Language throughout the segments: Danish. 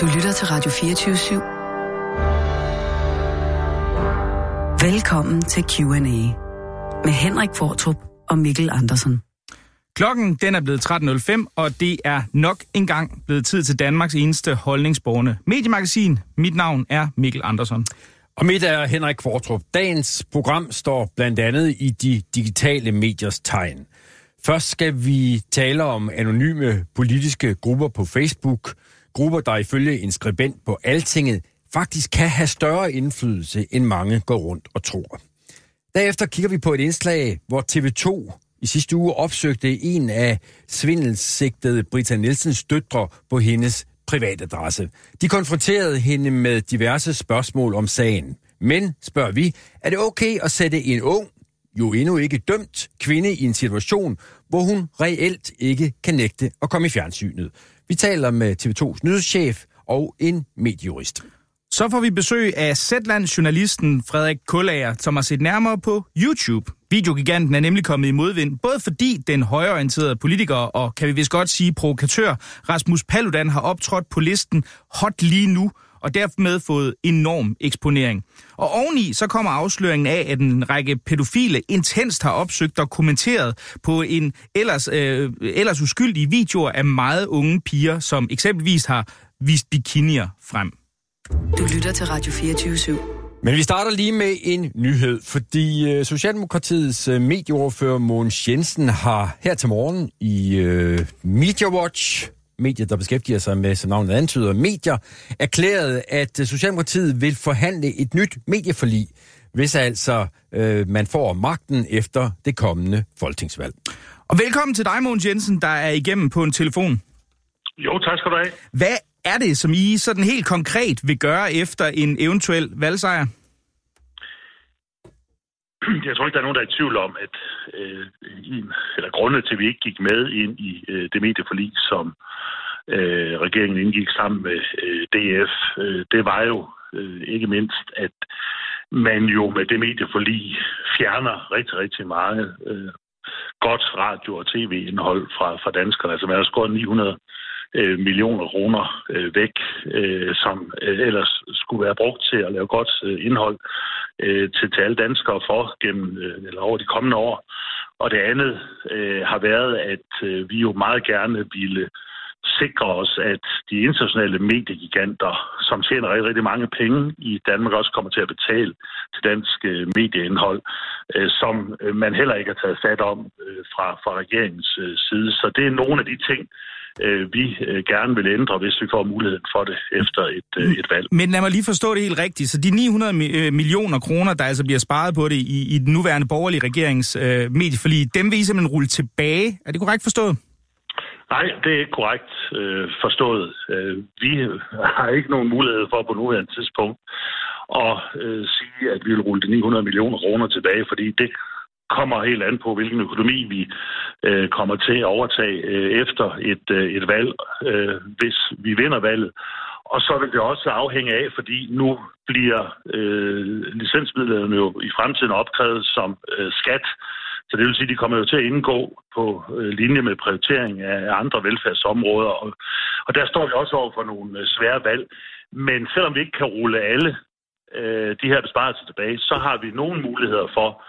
Du lytter til Radio 24 /7. Velkommen til Q&A med Henrik Fortrup og Mikkel Andersen. Klokken den er blevet 13.05, og det er nok engang blevet tid til Danmarks eneste holdningsborgende mediemagasin. Mit navn er Mikkel Andersen. Og mit er Henrik Kvartrup. Dagens program står blandt andet i de digitale mediers tegn. Først skal vi tale om anonyme politiske grupper på Facebook. Grupper, der ifølge en skribent på Altinget faktisk kan have større indflydelse, end mange går rundt og tror. Derefter kigger vi på et indslag, hvor TV2 i sidste uge opsøgte en af svindelsigtede Brita Nielsens døtre på hendes privatadresse. De konfronterede hende med diverse spørgsmål om sagen. Men, spørger vi, er det okay at sætte en ung, jo endnu ikke dømt kvinde i en situation, hvor hun reelt ikke kan nægte at komme i fjernsynet? Vi taler med TV2's nyhedschef og en mediejurist. Så får vi besøg af Zetland-journalisten Frederik Kullager, som har set nærmere på YouTube. Videogiganten er nemlig kommet i modvind, både fordi den højorienterede politiker og, kan vi vist godt sige, provokatør Rasmus Paludan har optrådt på listen Hot lige nu, og dermed fået enorm eksponering. Og oveni så kommer afsløringen af, at en række pædofile intenst har opsøgt og kommenteret på en ellers, øh, ellers uskyldige videoer af meget unge piger, som eksempelvis har vist bikinier frem. Du lytter til Radio 24 /7. Men vi starter lige med en nyhed, fordi øh, Socialdemokratiets øh, medieordfører Mogens Jensen har her til morgen i øh, Media Watch, mediet, der beskæftiger sig med, som navnet antyder, medier, erklæret, at øh, Socialdemokratiet vil forhandle et nyt medieforlig, hvis altså øh, man får magten efter det kommende folketingsvalg. Og velkommen til dig, Mogens Jensen, der er igennem på en telefon. Jo, tak skal du have. Hvad er det, som I sådan helt konkret vil gøre efter en eventuel valgsejr? Jeg tror ikke, der er nogen, der er i tvivl om, at øh, en, eller grundet til, at vi ikke gik med ind i øh, det medieforlig, som øh, regeringen indgik sammen med øh, DF, øh, det var jo øh, ikke mindst, at man jo med det medieforlig fjerner rigtig, rigtig meget øh, godt radio- og tv-indhold fra, fra danskerne. Altså man har skåret 900 øh, millioner kroner øh, væk, øh, som øh, ellers skulle være brugt til at lave godt øh, indhold øh, til, til alle danskere for gennem øh, eller over de kommende år. Og det andet øh, har været, at øh, vi jo meget gerne ville sikre os, at de internationale mediegiganter, som tjener rigtig, rigtig mange penge i Danmark, også kommer til at betale til dansk øh, medieindhold, øh, som øh, man heller ikke har taget fat om fra, fra regeringens side. Så det er nogle af de ting, øh, vi øh, gerne vil ændre, hvis vi får muligheden for det efter et, øh, et valg. Men lad mig lige forstå det helt rigtigt. Så de 900 mi- øh, millioner kroner, der altså bliver sparet på det i, i den nuværende borgerlige regerings øh, medieforlig, dem vil I simpelthen rulle tilbage. Er det korrekt forstået? Nej, det er ikke korrekt øh, forstået. Øh, vi har ikke nogen mulighed for på nuværende tidspunkt at øh, sige, at vi vil rulle de 900 millioner kroner tilbage, fordi det kommer helt an på, hvilken økonomi vi øh, kommer til at overtage øh, efter et, øh, et valg, øh, hvis vi vinder valget. Og så vil det også afhænge af, fordi nu bliver øh, licensmidlerne jo i fremtiden opkrævet som øh, skat. Så det vil sige, at de kommer jo til at indgå på øh, linje med prioritering af andre velfærdsområder. Og, og der står vi også over for nogle øh, svære valg. Men selvom vi ikke kan rulle alle øh, de her besparelser tilbage, så har vi nogle muligheder for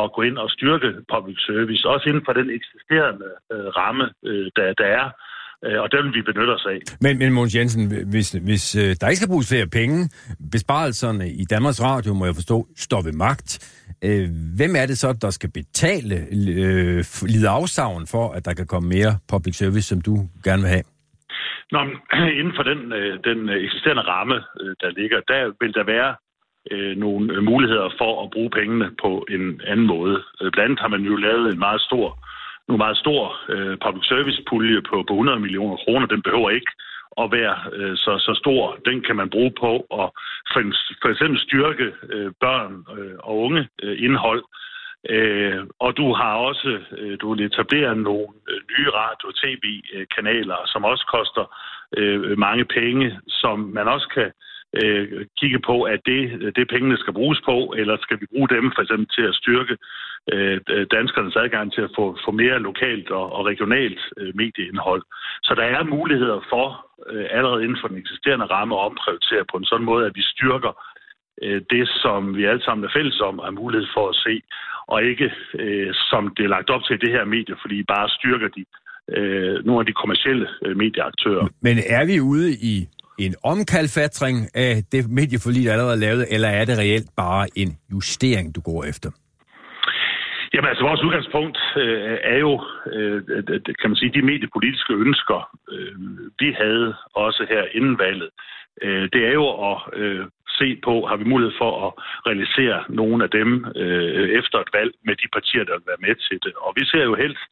at gå ind og styrke public service, også inden for den eksisterende øh, ramme, øh, der, der er. Øh, og den vil vi benytte os af. Men, men Måns Jensen, hvis, hvis øh, der ikke skal bruges flere penge, besparelserne i Danmarks Radio, må jeg forstå, står ved magt, øh, hvem er det så, der skal betale øh, lide afsavn for, at der kan komme mere public service, som du gerne vil have? Nå, men, inden for den, øh, den eksisterende ramme, der ligger, der vil der være øh, nogle øh, muligheder for at bruge pengene på en anden måde. Øh, blandt andet har man jo lavet en meget stor en meget stor øh, public service pulje på, på 100 millioner kroner. Den behøver ikke at være øh, så, så stor. Den kan man bruge på at for, for eksempel styrke øh, børn øh, og unge øh, indhold. Øh, og du har også øh, du vil etablere nogle øh, nye radio- og tv-kanaler, øh, som også koster øh, mange penge, som man også kan øh, Øh, kigge på, at det, det pengene skal bruges på, eller skal vi bruge dem for eksempel til at styrke øh, danskernes adgang til at få, få mere lokalt og, og regionalt øh, medieindhold. Så der er muligheder for øh, allerede inden for den eksisterende ramme at omprioritere på en sådan måde, at vi styrker øh, det, som vi alle sammen er fælles om, og har mulighed for at se, og ikke øh, som det er lagt op til i det her medie, fordi bare styrker de øh, nogle af de kommercielle øh, medieaktører. Men er vi ude i en omkalfatring af det medieforlig, der allerede er lavet, eller er det reelt bare en justering, du går efter? Jamen altså, vores udgangspunkt øh, er jo, øh, kan man sige, de mediepolitiske ønsker, øh, vi havde også her inden valget. Øh, det er jo at øh, se på, har vi mulighed for at realisere nogle af dem øh, efter et valg med de partier, der vil være med til det. Og vi ser jo helst,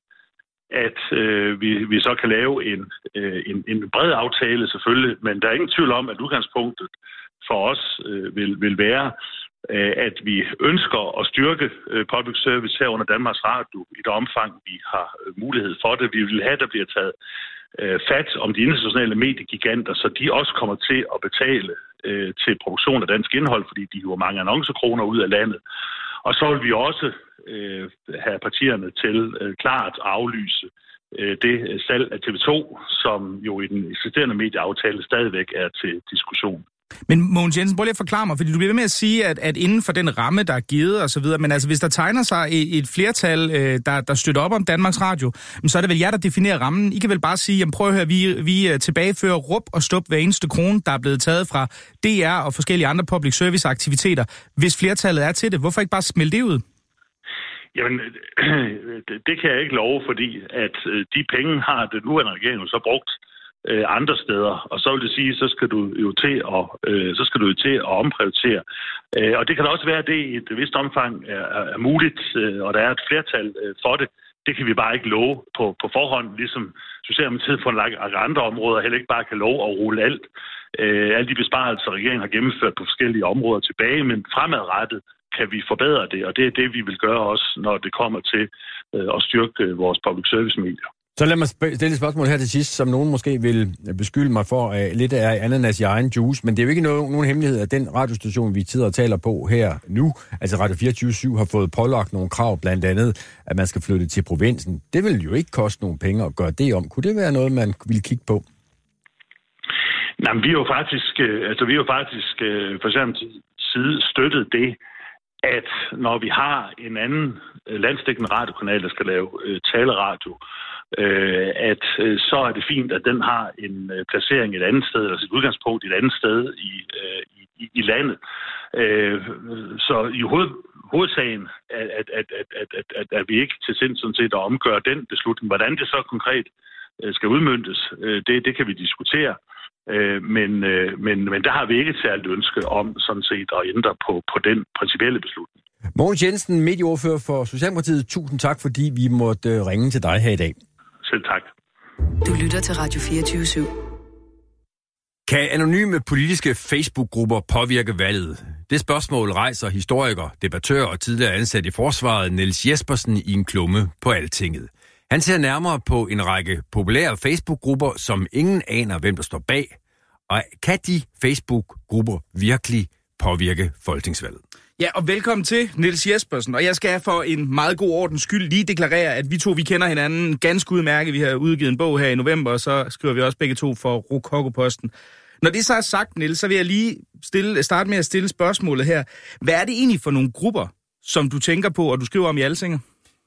at øh, vi, vi så kan lave en, øh, en, en bred aftale selvfølgelig, men der er ingen tvivl om, at udgangspunktet for os øh, vil, vil være, øh, at vi ønsker at styrke øh, public service her under Danmarks Radio i det omfang, vi har øh, mulighed for det. Vi vil have, at der bliver taget øh, fat om de internationale mediegiganter, så de også kommer til at betale øh, til produktion af dansk indhold, fordi de jo mange annoncekroner ud af landet. Og så vil vi også øh, have partierne til øh, klart at aflyse øh, det øh, salg af TV2, som jo i den eksisterende medieaftale stadigvæk er til diskussion. Men Mogens Jensen, prøv lige at forklare mig, fordi du bliver ved med at sige, at, at inden for den ramme, der er givet og så videre, men altså hvis der tegner sig et, et flertal, øh, der, der støtter op om Danmarks Radio, så er det vel jer, der definerer rammen. I kan vel bare sige, jamen prøv at høre, vi, vi øh, tilbagefører rup og stop hver eneste krone, der er blevet taget fra DR og forskellige andre public service aktiviteter. Hvis flertallet er til det, hvorfor ikke bare smelte det ud? Jamen, det kan jeg ikke love, fordi at øh, de penge har den nuværende regering så brugt øh, andre steder. Og så vil det sige, så skal du jo til at, øh, så skal du jo til at omprioritere. Øh, og det kan da også være, at det i et vist omfang er, er muligt, øh, og der er et flertal øh, for det. Det kan vi bare ikke love på, på forhånd, ligesom Socialdemokratiet på en række andre områder heller ikke bare kan love at rulle alt. Øh, alle de besparelser, regeringen har gennemført på forskellige områder tilbage, men fremadrettet kan vi forbedre det, og det er det, vi vil gøre også, når det kommer til øh, at styrke øh, vores public service medier. Så lad mig stille et spørgsmål her til sidst, som nogen måske vil beskylde mig for, at lidt er ananas i egen juice, men det er jo ikke nogen, nogen hemmelighed, at den radiostation, vi tidligere taler på her nu, altså Radio 24 har fået pålagt nogle krav, blandt andet, at man skal flytte til provinsen. Det vil jo ikke koste nogen penge at gøre det om. Kunne det være noget, man ville kigge på? Nej, men vi har jo faktisk, øh, altså vi er jo faktisk øh, for eksempel side støttet det, at når vi har en anden øh, landstækkende radiokanal, der skal lave øh, taleradio, øh, øh, at øh, så er det fint, at den har en øh, placering et andet sted, eller sit udgangspunkt et andet sted i, øh, i, i landet. Øh, så i hoved, hovedsagen, at, at, at, at, at, at, at, at vi ikke til sind sådan set at omgøre den beslutning. Hvordan det så konkret øh, skal udmyndtes, øh, det, det kan vi diskutere. Øh, men, øh, men, men der har vi ikke et særligt ønske om sådan set at ændre på, på den principielle beslutning. Mogens Jensen, medieordfører for Socialdemokratiet, tusind tak, fordi vi måtte øh, ringe til dig her i dag. Selv tak. Du lytter til Radio 24 /7. Kan anonyme politiske Facebook-grupper påvirke valget? Det spørgsmål rejser historiker, debattør og tidligere ansat i forsvaret Niels Jespersen i en klumme på Altinget. Han ser nærmere på en række populære Facebook-grupper, som ingen aner, hvem der står bag. Og kan de Facebook-grupper virkelig påvirke folketingsvalget? Ja, og velkommen til, Niels Jespersen. Og jeg skal for en meget god ordens skyld lige deklarere, at vi to, vi kender hinanden ganske udmærket. Vi har udgivet en bog her i november, og så skriver vi også begge to for Rokoko-posten. Når det så er sagt, Niels, så vil jeg lige stille, starte med at stille spørgsmålet her. Hvad er det egentlig for nogle grupper, som du tænker på, og du skriver om i Alsinger?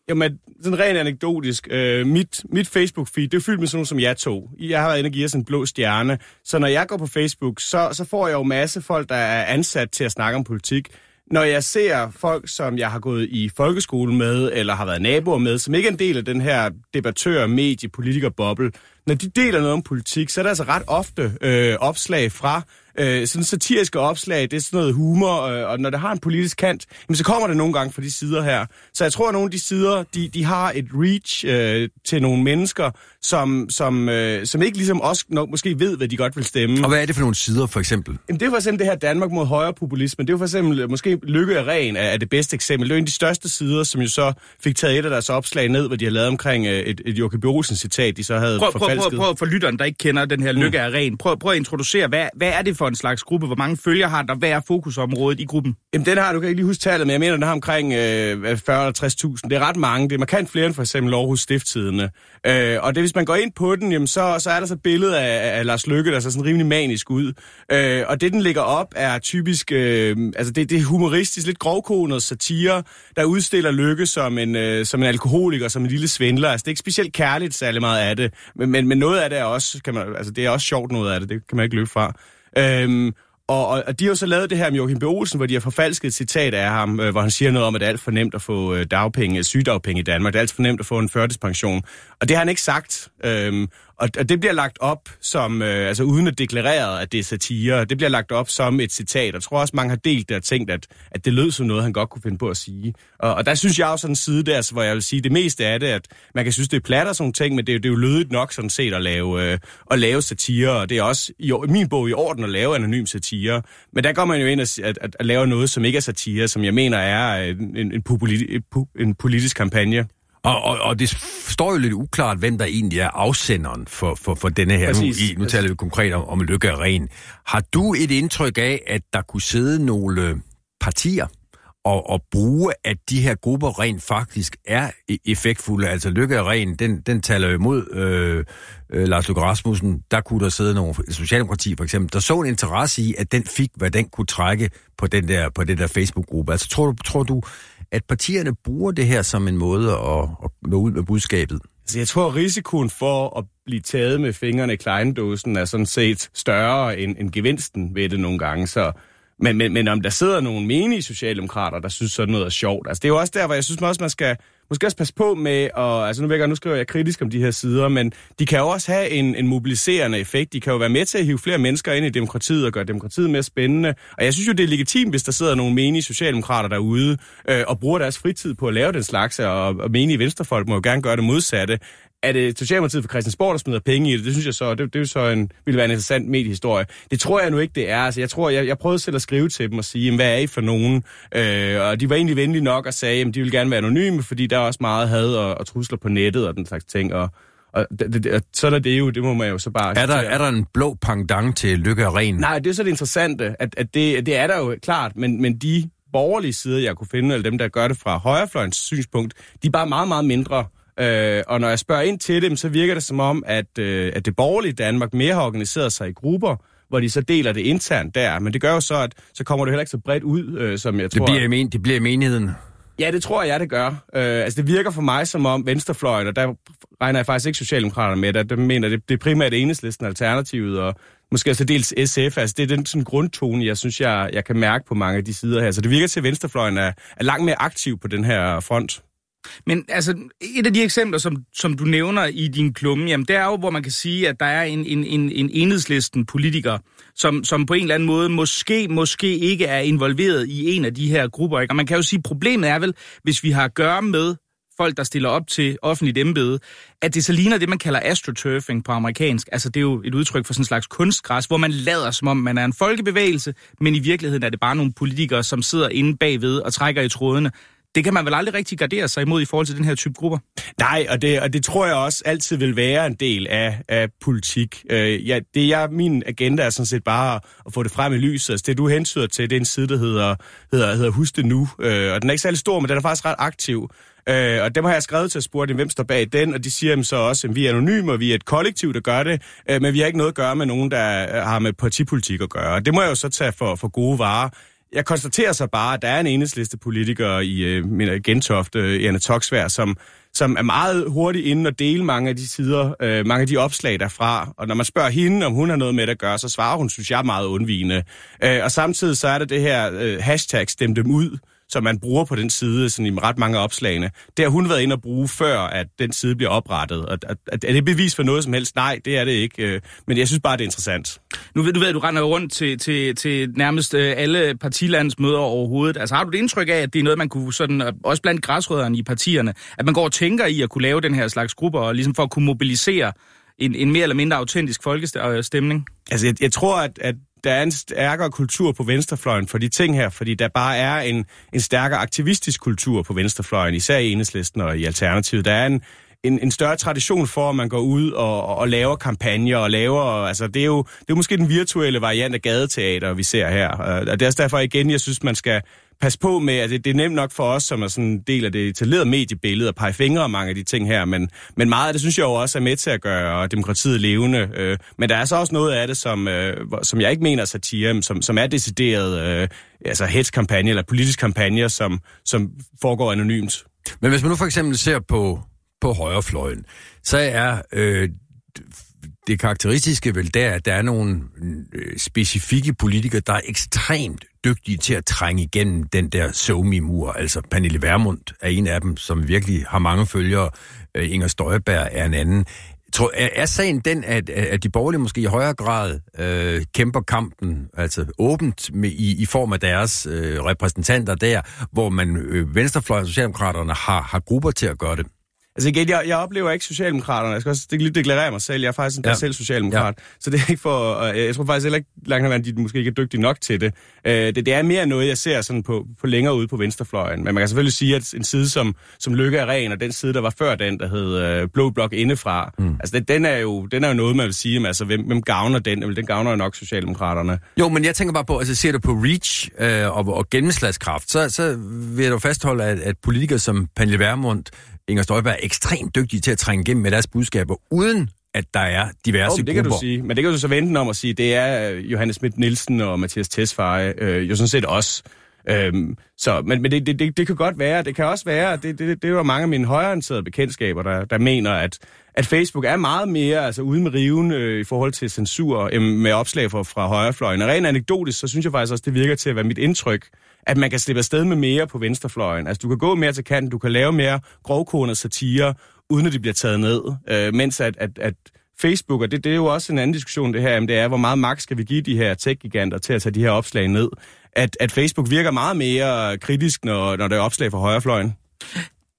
Jamen, sådan rent anekdotisk. Øh, mit, mit Facebook-feed, det er fyldt med sådan nogle som jeg tog. Jeg har været inde og en blå stjerne. Så når jeg går på Facebook, så, så får jeg jo masse folk, der er ansat til at snakke om politik. Når jeg ser folk, som jeg har gået i folkeskole med, eller har været naboer med, som ikke er en del af den her debattør, medie, politiker boble, når de deler noget om politik, så er der altså ret ofte øh, opslag fra øh, sådan satiriske opslag, det er sådan noget humor, øh, og når det har en politisk kant, jamen, så kommer det nogle gange fra de sider her. Så jeg tror, at nogle af de sider, de, de har et reach øh, til nogle mennesker, som, som, øh, som ikke ligesom også nok, måske ved, hvad de godt vil stemme. Og hvad er det for nogle sider, for eksempel? Jamen, det er for eksempel det her Danmark mod højre populisme. Det er for eksempel, øh, måske Lykke af Ren er, er det bedste eksempel. Det er en af de største sider, som jo så fik taget et af deres opslag ned, hvor de har lavet omkring øh, et, et Joachim Olsen citat, de så havde prøv, prøv, prøv, prøv, for lytteren, der ikke kender den her Lykke af Ren. Prøv, prøv at introducere, hvad, hvad er det for for en slags gruppe? Hvor mange følger har der? Hvad er fokusområdet i gruppen? Jamen, den har du kan ikke lige huske tallet, men jeg mener, den har omkring øh, 40-60.000. Det er ret mange. Det er markant flere end for eksempel Aarhus Stifttidene. Øh, og det, hvis man går ind på den, jamen, så, så er der så et billede af, af Lars Lykke, der ser sådan rimelig manisk ud. Øh, og det, den ligger op, er typisk... Øh, altså, det, det er humoristisk, lidt grovkonet satire, der udstiller Lykke som en, øh, som en alkoholiker, som en lille svindler. Altså, det er ikke specielt kærligt særlig meget af det, men, men, men noget af det er også, kan man, altså, det er også sjovt noget af det, det kan man ikke løbe fra. Øhm, og, og, og de har jo så lavet det her med Joachim B. Olsen, hvor de har forfalsket et citat af ham, øh, hvor han siger noget om, at det er alt for nemt at få øh, dagpenge, sygedagpenge i Danmark. Det er alt for nemt at få en førtidspension. Og det har han ikke sagt. Øhm, og, og det bliver lagt op som, øh, altså uden at deklarere, at det er satire, det bliver lagt op som et citat. Og jeg tror også, mange har delt det og tænkt, at, at det lød som noget, han godt kunne finde på at sige. Og, og der synes jeg også sådan en side der, hvor jeg vil sige, det meste af det, at man kan synes, det er plat og sådan ting, men det, det er jo lødigt nok sådan set at lave, øh, at lave satire. Og det er også i, i min bog i orden at lave anonym satire. Men der går man jo ind og at, at, at lave noget, som ikke er satire, som jeg mener er øh, en, en, en, en politisk kampagne. Og, og, og det står jo lidt uklart, hvem der egentlig er afsenderen for, for, for denne her. Nu, i, nu taler vi konkret om, om Lykke er ren. Har du et indtryk af, at der kunne sidde nogle partier og, og bruge, at de her grupper rent faktisk er e- effektfulde? Altså Lykke er ren, den, den taler jo imod øh, øh, Lars Løkke Rasmussen. Der kunne der sidde nogle Socialdemokrati for eksempel, der så en interesse i, at den fik, hvad den kunne trække på den der, på den der Facebook-gruppe. Altså tror du, tror du at partierne bruger det her som en måde at, at nå ud med budskabet? Altså, jeg tror, at risikoen for at blive taget med fingrene i kleindåsen er sådan set større end, end gevinsten ved det nogle gange. Så, men, men, men om der sidder nogle menige socialdemokrater, der synes sådan noget er sjovt. Altså, det er jo også der, hvor jeg synes også, man skal måske også passe på med, og altså nu, jeg, nu skriver jeg kritisk om de her sider, men de kan jo også have en, en mobiliserende effekt. De kan jo være med til at hive flere mennesker ind i demokratiet og gøre demokratiet mere spændende. Og jeg synes jo, det er legitimt, hvis der sidder nogle menige socialdemokrater derude øh, og bruger deres fritid på at lave den slags, og, og menige venstrefolk må jo gerne gøre det modsatte er det Socialdemokratiet for Christiansborg, der smider penge i det? Det synes jeg så, det, det er jo så en, ville være en interessant mediehistorie. Det tror jeg nu ikke, det er. Altså, jeg tror, jeg, jeg prøvede selv at skrive til dem og sige, jamen, hvad er I for nogen? Øh, og de var egentlig venlige nok og sagde, at de ville gerne være anonyme, fordi der er også meget had og, og trusler på nettet og den slags ting. Og, og det, det, sådan er det jo, det må man jo så bare... Er der, er der en blå pangdang til Lykke og Ren? Nej, det er så det interessante, at, at det, det er der jo klart, men, men de borgerlige sider, jeg kunne finde, eller dem, der gør det fra højrefløjens synspunkt, de er bare meget, meget mindre Øh, og når jeg spørger ind til dem, så virker det som om, at, øh, at det borgerlige Danmark mere har organiseret sig i grupper, hvor de så deler det internt der. Men det gør jo så, at så kommer det heller ikke så bredt ud, øh, som jeg det tror... Bliver men, det bliver i menigheden. Ja, det tror jeg, det gør. Øh, altså, det virker for mig som om venstrefløjen, og der regner jeg faktisk ikke Socialdemokraterne med, der, der mener, det, det er primært enhedslisten alternativet, og måske også dels SF. Altså, det er den sådan grundtone, jeg synes, jeg, jeg kan mærke på mange af de sider her. Så det virker til, at venstrefløjen er, er langt mere aktiv på den her front. Men altså, et af de eksempler, som, som du nævner i din klumme, jamen, det er jo, hvor man kan sige, at der er en, en, en, en enhedslisten politiker, som, som på en eller anden måde måske, måske ikke er involveret i en af de her grupper. Ikke? Og man kan jo sige, at problemet er vel, hvis vi har at gøre med folk, der stiller op til offentligt embede, at det så ligner det, man kalder astroturfing på amerikansk. Altså, det er jo et udtryk for sådan en slags kunstgræs, hvor man lader som om, man er en folkebevægelse, men i virkeligheden er det bare nogle politikere, som sidder inde bagved og trækker i trådene det kan man vel aldrig rigtig gardere sig imod i forhold til den her type grupper? Nej, og det, og det tror jeg også altid vil være en del af, af politik. Øh, ja, det jeg, min agenda er sådan set bare at få det frem i lyset. Altså, det du hensyder til, det er en side, der hedder, hedder, hedder Husk det nu. Øh, og den er ikke særlig stor, men den er faktisk ret aktiv. Øh, og dem har jeg skrevet til at spørge dem, hvem står bag den, og de siger så også, at vi er anonyme, og vi er et kollektiv, der gør det, øh, men vi har ikke noget at gøre med nogen, der øh, har med partipolitik at gøre. Og det må jeg jo så tage for, for gode varer. Jeg konstaterer så bare, at der er en enhedsliste politiker i øh, Gentofte, i Anna Toksvær, som, som er meget hurtigt inde og dele mange af de sider, øh, mange af de opslag derfra. Og når man spørger hende, om hun har noget med det at gøre, så svarer hun, synes jeg, meget undvigende. Øh, og samtidig så er der det her øh, hashtag, stem dem ud, som man bruger på den side sådan i ret mange opslagene. Det har hun været inde og bruge før, at den side bliver oprettet. Og, at, at, er det bevis for noget som helst? Nej, det er det ikke. Øh, men jeg synes bare, det er interessant. Nu ved du, ved, at du render rundt til, til, til nærmest øh, alle partilandsmøder overhovedet. Altså har du det indtryk af, at det er noget, man kunne sådan, øh, også blandt græsrødderne i partierne, at man går og tænker i at kunne lave den her slags grupper, og ligesom for at kunne mobilisere en, en mere eller mindre autentisk folkestemning? Altså, jeg, jeg tror, at, at der er en stærkere kultur på venstrefløjen for de ting her, fordi der bare er en, en stærkere aktivistisk kultur på venstrefløjen, især i enhedslisten og i Alternativet. Der er en, en, en større tradition for, at man går ud og, og laver kampagner og laver... Altså, det er, jo, det er måske den virtuelle variant af gadeteater, vi ser her. Øh, og det er også derfor igen, jeg synes, man skal passe på med, at det, det er nemt nok for os, som er sådan en del af det etablerede mediebillede, at pege fingre af mange af de ting her, men, men meget af det synes jeg jo også er med til at gøre demokratiet levende. Øh, men der er så også noget af det, som, øh, som jeg ikke mener er satire, som, som er decideret øh, altså hetskampagne eller politisk kampagne, som, som foregår anonymt. Men hvis man nu for eksempel ser på, på højrefløjen, så er øh, det karakteristiske vel der, at der er nogle øh, specifikke politikere, der er ekstremt dygtige til at trænge igennem den der somi-mur. Altså Pernille Vermund er en af dem, som virkelig har mange følgere. Øh, Inger Støjberg er en anden. Tror, er, er sagen den, at, at de borgerlige måske i højere grad øh, kæmper kampen altså åbent med, i, i form af deres øh, repræsentanter der, hvor man øh, Venstrefløjen og Socialdemokraterne har, har grupper til at gøre det? Altså igen, jeg, jeg oplever ikke Socialdemokraterne. Jeg skal også lige deklarere mig selv. Jeg er faktisk en ja. selv Socialdemokrat. Ja. Så det er ikke for... Jeg tror faktisk heller ikke langt at de måske ikke er dygtige nok til det. Uh, det. Det er mere noget, jeg ser sådan på, på længere ude på venstrefløjen. Men man kan selvfølgelig sige, at en side som, som Lykke er ren, og den side, der var før den, der hed uh, Blå Blok indefra, mm. altså det, den, er jo, den er jo noget, man vil sige, altså hvem, hvem gavner den? Jamen, den gavner jo nok Socialdemokraterne. Jo, men jeg tænker bare på, altså ser du på reach uh, og, og gennemslagskraft, så, så vil jeg jo fastholde, at, at politikere som Pernille Vermund, Inger Støjberg er ekstremt dygtige til at trænge igennem med deres budskaber, uden at der er diverse oh, det kan du sige. Men det kan du så vente om at sige, det er øh, Johannes Schmidt Nielsen og Mathias Tesfaye øh, jo sådan set også. Øhm, så, men men det, det, det, kan godt være, det kan også være, det, det, det jo mange af mine højreorienterede bekendtskaber, der, der mener, at, at Facebook er meget mere altså ude med riven øh, i forhold til censur øh, med opslag fra, fra højrefløjen. Og rent anekdotisk, så synes jeg faktisk også, det virker til at være mit indtryk, at man kan slippe afsted med mere på venstrefløjen. Altså, du kan gå mere til kanten, du kan lave mere grovkornet satire, uden at de bliver taget ned. Øh, mens at, at, at Facebook, og det, det er jo også en anden diskussion det her, det er, hvor meget magt skal vi give de her tech-giganter til at tage de her opslag ned. At, at Facebook virker meget mere kritisk, når, når der er opslag fra højrefløjen.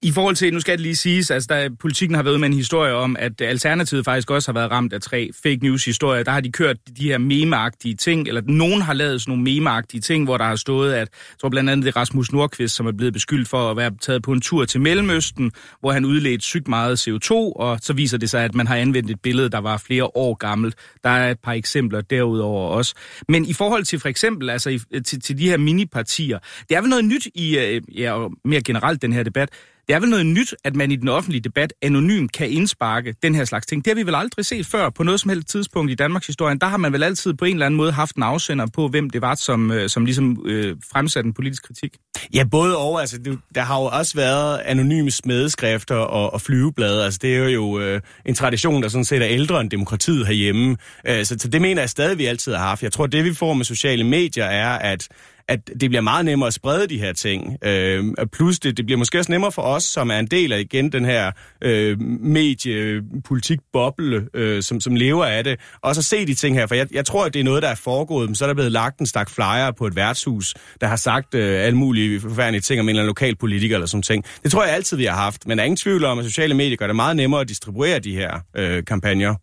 I forhold til, nu skal det lige siges, altså der, politikken har været med en historie om, at Alternativet faktisk også har været ramt af tre fake news historier. Der har de kørt de her memeagtige ting, eller nogen har lavet sådan nogle memeagtige ting, hvor der har stået, at jeg tror blandt andet det er Rasmus Nordqvist, som er blevet beskyldt for at være taget på en tur til Mellemøsten, hvor han udledte sygt meget CO2, og så viser det sig, at man har anvendt et billede, der var flere år gammelt. Der er et par eksempler derudover også. Men i forhold til for eksempel, altså i, til, til de her minipartier, det er vel noget nyt i, øh, ja, mere generelt den her debat, det er vel noget nyt, at man i den offentlige debat anonymt kan indsparke den her slags ting. Det har vi vel aldrig set før på noget som helst tidspunkt i Danmarks historie. Der har man vel altid på en eller anden måde haft en afsender på, hvem det var, som, øh, som ligesom øh, fremsatte en politisk kritik. Ja, både over. Altså, det, der har jo også været anonyme smedeskrifter og, og flyveblade. Altså, det er jo øh, en tradition, der sådan set er ældre end demokratiet herhjemme. Øh, så, så det mener jeg stadig, vi altid har haft. Jeg tror, det vi får med sociale medier er, at at det bliver meget nemmere at sprede de her ting. Øh, plus det, det bliver måske også nemmere for os, som er en del af igen den her øh, mediepolitik-boble, øh, som, som lever af det, også at se de ting her. For jeg, jeg tror, at det er noget, der er foregået, men så er der blevet lagt en stak flyer på et værtshus, der har sagt øh, alle mulige forfærdelige ting om en eller anden lokal politiker eller sådan ting. Det tror jeg altid, vi har haft, men der er ingen tvivl om, at sociale medier gør det meget nemmere at distribuere de her øh, kampagner.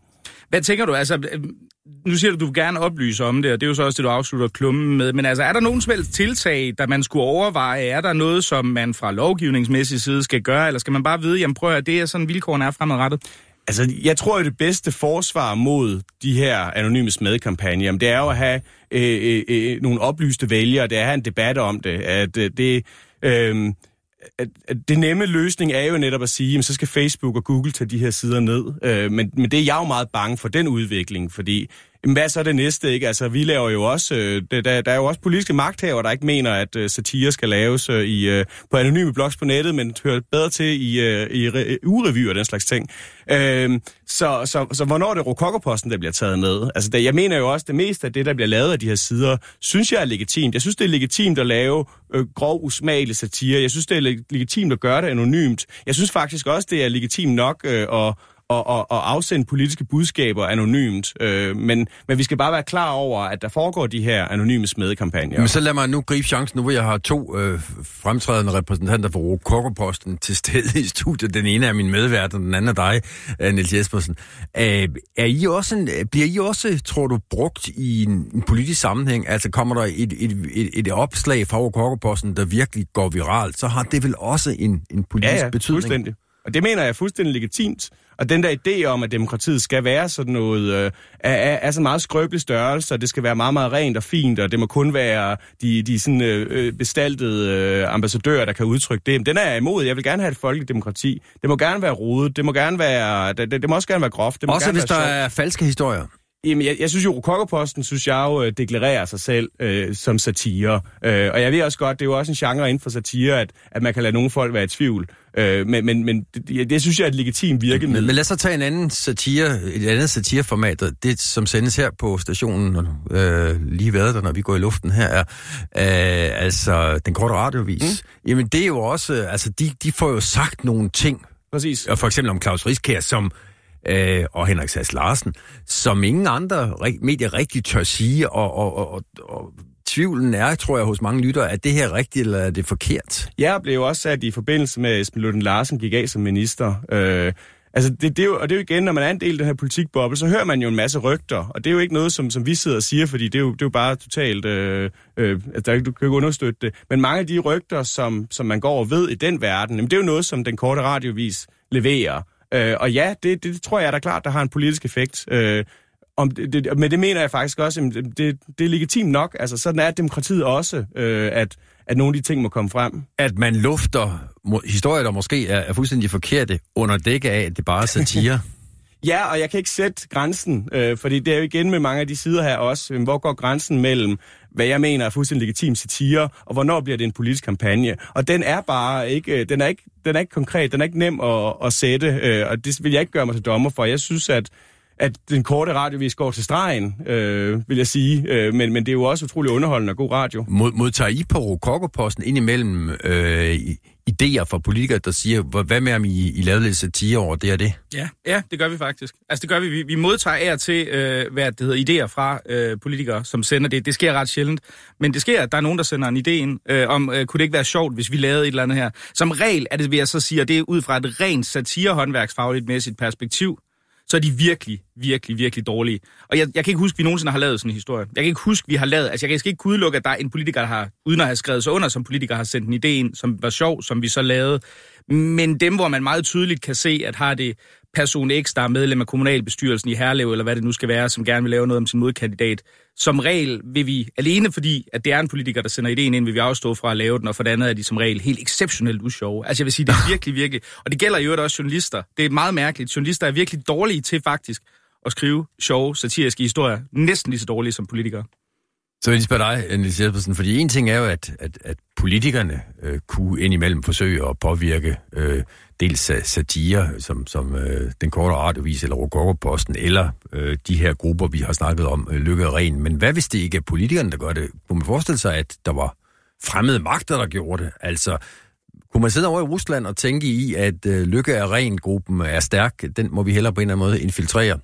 Hvad tænker du? Altså, øh, nu siger du, at du vil gerne oplyse om det, og det er jo så også det, du afslutter klummen med. Men altså, er der nogen som helst tiltag, der man skulle overveje? Er der noget, som man fra lovgivningsmæssig side skal gøre, eller skal man bare vide, jamen prøv at det er sådan, vilkårene er fremadrettet? Altså, jeg tror, jo, det bedste forsvar mod de her anonyme smedkampagner, det er jo at have øh, øh, øh, nogle oplyste vælgere, det er at have en debat om det. At øh, det... Øh, at, at det nemme løsning er jo netop at sige, jamen, så skal Facebook og Google tage de her sider ned. Øh, men, men det er jeg jo meget bange for, den udvikling, fordi Jamen, hvad er så det næste, ikke? Altså, vi laver jo også, øh, der, der er jo også politiske magthaver, der ikke mener, at øh, satire skal laves øh, i, øh, på anonyme blogs på nettet, men hører bedre til i, øh, i re, øh, urevy og den slags ting. Øh, så, så, så hvornår er det Rokokoposten, der bliver taget ned? Altså, der, jeg mener jo også, at det meste af det, der bliver lavet af de her sider, synes jeg er legitimt. Jeg synes, det er legitimt at lave øh, grov, usmagelig satire. Jeg synes, det er legitimt at gøre det anonymt. Jeg synes faktisk også, det er legitimt nok øh, at og, og, og afsende politiske budskaber anonymt. Øh, men, men vi skal bare være klar over, at der foregår de her anonyme smedekampagner. Men så lad mig nu gribe chancen, nu hvor jeg har to øh, fremtrædende repræsentanter for Rokokoposten til stede i studiet. Den ene er min medvært, og den anden er dig, øh, Niels Jespersen. Øh, er I også en, bliver I også, tror du, brugt i en, en politisk sammenhæng? Altså kommer der et, et, et, et opslag fra Rokokoposten, der virkelig går viralt, så har det vel også en, en politisk ja, ja, betydning? Fuldstændig. Og det mener jeg er fuldstændig legitimt. Og den der idé om, at demokratiet skal være sådan noget, øh, er, er, er sådan meget skrøbelig størrelse, og det skal være meget, meget rent og fint, og det må kun være de, de sådan, øh, øh bestaltede øh, ambassadører, der kan udtrykke det. Den er jeg imod. Jeg vil gerne have et folkeligt demokrati. Det må gerne være rodet. Det må gerne være, det, det må også gerne være groft. Det må også gerne hvis der være er falske historier. Jamen, jeg, jeg synes jo, Rokokoposten, synes jeg jo, øh, deklarerer sig selv øh, som satire. Øh, og jeg ved også godt, det er jo også en genre inden for satire, at, at man kan lade nogle folk være i tvivl. Øh, men men, men det, det synes jeg er et legitimt virkemiddel. Men, men lad os så tage en anden satire, et andet satireformat, det som sendes her på stationen, øh, lige været der, når vi går i luften her, er øh, altså den korte radiovis. Mm. Jamen det er jo også, altså de, de får jo sagt nogle ting, Præcis. og for eksempel om Claus Riskær, som øh, og Henrik Sass Larsen, som ingen andre medier rigtig tør sige, og, og, og, og, og tvivlen er, tror jeg, hos mange lyttere, at det her er rigtigt, eller er det forkert? Jeg blev jo også sat i forbindelse med, at Esben Larsen gik af som minister. Øh, altså, det, det er jo, og det er jo igen, når man er en del af den her politikboble, så hører man jo en masse rygter, og det er jo ikke noget, som, som vi sidder og siger, fordi det er jo, det er jo bare totalt, øh, øh, altså, der, du kan jo understøtte det. Men mange af de rygter, som, som man går og ved i den verden, jamen, det er jo noget, som den korte radiovis leverer. Øh, og ja, det, det, det tror jeg da klart, der har en politisk effekt. Øh, om det, det, men det mener jeg faktisk også, at det, det er legitimt nok. Altså, sådan er demokratiet også, øh, at, at nogle af de ting må komme frem. At man lufter historier, der måske er, er fuldstændig forkerte, under dække af, at det bare er satire. ja, og jeg kan ikke sætte grænsen, øh, fordi det er jo igen med mange af de sider her også. Hvor går grænsen mellem, hvad jeg mener er fuldstændig legitim satire, og hvornår bliver det en politisk kampagne? Og den er bare ikke, øh, den er ikke, den er ikke konkret, den er ikke nem at, at sætte, øh, og det vil jeg ikke gøre mig til dommer for. Jeg synes, at at den korte radiovis går til stregen, øh, vil jeg sige. Øh, men, men det er jo også utrolig underholdende og god radio. Mod, modtager I på Rokokoposten indimellem øh, idéer fra politikere, der siger, hvad med om I, I lavede lidt satire over det og det? Ja, ja, det gør vi faktisk. Altså det gør vi. Vi, vi modtager af til, øh, hvad det hedder, idéer fra øh, politikere, som sender det. Det sker ret sjældent. Men det sker, at der er nogen, der sender en idé ind, øh, om, øh, kunne det ikke være sjovt, hvis vi lavede et eller andet her. Som regel er det, vil jeg så sige, og det er ud fra et rent satirehåndværksfagligt mæssigt perspektiv, så er de virkelig, virkelig, virkelig dårlige. Og jeg, jeg kan ikke huske, at vi nogensinde har lavet sådan en historie. Jeg kan ikke huske, at vi har lavet... Altså, jeg kan ikke udelukke, at der er en politiker, der har, uden at have skrevet sig under som politiker, har sendt en idé ind, som var sjov, som vi så lavede. Men dem, hvor man meget tydeligt kan se, at har det person X, der er medlem af kommunalbestyrelsen i Herlev, eller hvad det nu skal være, som gerne vil lave noget om sin modkandidat. Som regel vil vi, alene fordi, at det er en politiker, der sender ideen ind, vil vi afstå fra at lave den, og for det andet er de som regel helt exceptionelt usjove. Altså jeg vil sige, det er virkelig, virkelig, og det gælder jo også journalister. Det er meget mærkeligt. Journalister er virkelig dårlige til faktisk at skrive sjove, satiriske historier. Næsten lige så dårlige som politikere. Så vil jeg spørge dig, Niels Jespersen, fordi en ting er jo, at, at, at politikerne øh, kunne indimellem forsøge at påvirke øh, dels øh, satire, som, som øh, den korte radiovis eller Rokokoposten, eller øh, de her grupper, vi har snakket om, øh, Lykke og Ren. Men hvad hvis det ikke er politikerne, der gør det? Kunne man forestille sig, at der var fremmede magter, der gjorde det? Altså, kunne man sidde over i Rusland og tænke i, at øh, Lykke og Ren-gruppen er stærk? Den må vi heller på en eller anden måde infiltrere.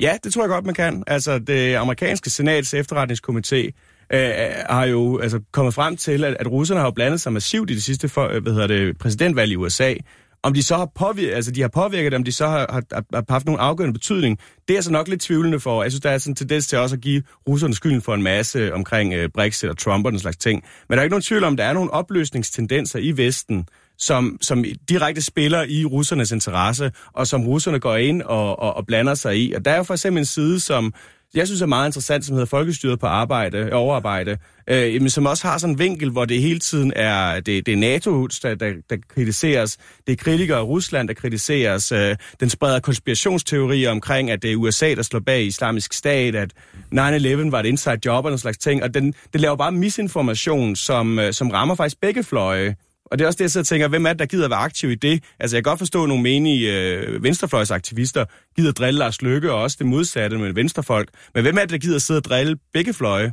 Ja, det tror jeg godt, man kan. Altså, det amerikanske senats efterretningskomité øh, har jo altså, kommet frem til, at, at russerne har jo blandet sig massivt i det sidste for, øh, hvad hedder det, præsidentvalg i USA. Om de så har påvirket, altså de har påvirket om de så har, har, har haft nogen afgørende betydning, det er så nok lidt tvivlende for. Jeg synes, der er sådan en tendens til også at give russerne skylden for en masse omkring øh, Brexit og Trump og den slags ting. Men der er ikke nogen tvivl om, der er nogle opløsningstendenser i Vesten, som, som direkte spiller i russernes interesse, og som russerne går ind og, og, og blander sig i. Og der er jo for eksempel en side, som jeg synes er meget interessant, som hedder Folkestyret på arbejde, øh, overarbejde, øh, men som også har sådan en vinkel, hvor det hele tiden er, det, det er NATO, der, der, der kritiseres, det er kritikere af Rusland, der kritiseres, øh, den spreder konspirationsteorier omkring, at det er USA, der slår bag islamisk stat, at 9-11 var et inside job og den slags ting, og den, det laver bare misinformation, som, øh, som rammer faktisk begge fløje. Og det er også det, jeg sidder og tænker, hvem er det, der gider at være aktiv i det? Altså, jeg kan godt forstå, at nogle menige øh, venstrefløjsaktivister gider drille Lars Lykke, og også det modsatte med venstrefolk. Men hvem er det, der gider at sidde og drille begge fløje?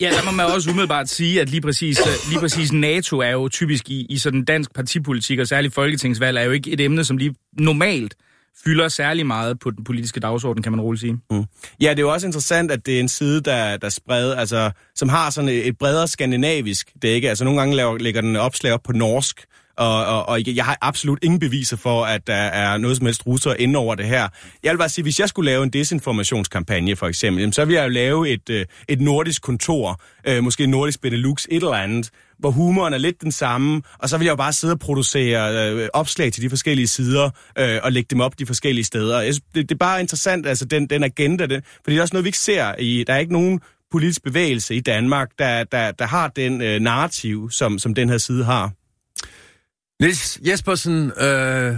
Ja, der må man også umiddelbart sige, at lige præcis, øh, lige præcis NATO er jo typisk i, i sådan dansk partipolitik, og særligt folketingsvalg, er jo ikke et emne, som lige normalt fylder særlig meget på den politiske dagsorden, kan man roligt sige. Mm. Ja, det er jo også interessant, at det er en side, der, der spreder, altså, som har sådan et bredere skandinavisk dække. Altså nogle gange laver, lægger den opslag op på norsk, og, og, og jeg har absolut ingen beviser for, at der er noget som helst russer inde over det her. Jeg vil bare sige, hvis jeg skulle lave en desinformationskampagne for eksempel, så ville jeg jo lave et, øh, et nordisk kontor, øh, måske nordisk Benelux, et eller andet, hvor humoren er lidt den samme, og så vil jeg jo bare sidde og producere øh, opslag til de forskellige sider, øh, og lægge dem op de forskellige steder. Jeg, det, det er bare interessant, altså den, den agenda, det, fordi det er også noget, vi ikke ser i, der er ikke nogen politisk bevægelse i Danmark, der, der, der har den øh, narrativ, som, som den her side har. Niels Jespersen, øh,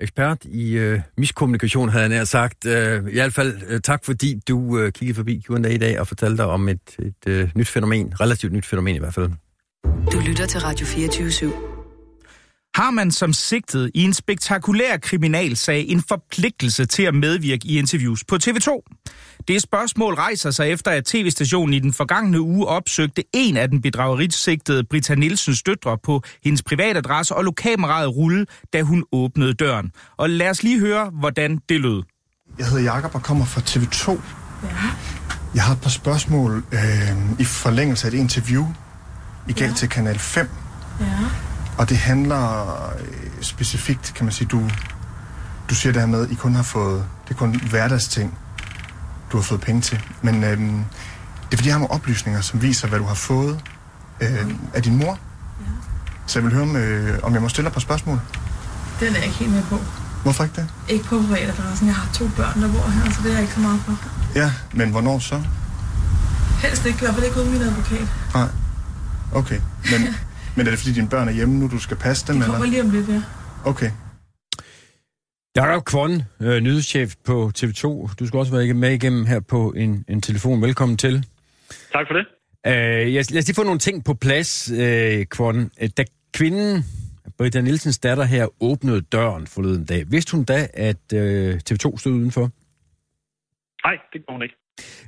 ekspert i øh, miskommunikation, havde jeg nær sagt. Øh, I hvert fald øh, tak, fordi du øh, kiggede forbi Q&A i dag og fortalte dig om et, et øh, nyt fænomen, relativt nyt fænomen i hvert fald. Du lytter til Radio 24 /7. Har man som sigtet i en spektakulær kriminalsag en forpligtelse til at medvirke i interviews på TV2? Det spørgsmål rejser sig efter, at tv-stationen i den forgangne uge opsøgte en af den bedragerisigtede Britta Nielsens døtre på hendes privatadresse og lå kameraet rulle, da hun åbnede døren. Og lad os lige høre, hvordan det lød. Jeg hedder Jakob og kommer fra TV2. Ja. Jeg har et par spørgsmål øh, i forlængelse af et interview, I gav ja. til Kanal 5. Ja. Og det handler øh, specifikt, kan man sige, du, du siger det her med, at I kun har fået, det er kun hverdagsting, du har fået penge til. Men øhm, det er fordi, jeg har nogle oplysninger, som viser, hvad du har fået øh, af din mor. Ja. Så jeg vil høre, om, øh, om jeg må stille dig på spørgsmål. Den er jeg ikke helt med på. Hvorfor ikke det? Ikke på privatadressen. Jeg har to børn, der bor her, så det er jeg ikke så meget for. Ja, men hvornår så? Helst ikke, i hvert fald ikke uden min advokat. Nej. Okay. Men, men er det fordi, dine børn er hjemme nu, du skal passe dem? De kommer eller? lige om lidt, ja. Okay. Jakob Kvon, øh, nyhedschef på TV2. Du skal også være med igennem her på en, en telefon. Velkommen til. Tak for det. Øh, jeg, lad os lige få nogle ting på plads, øh, Kvon. Øh, Da kvinden, Britta Nielsens datter her, åbnede døren forleden dag, vidste hun da, at øh, TV2 stod udenfor? Nej, det går hun ikke.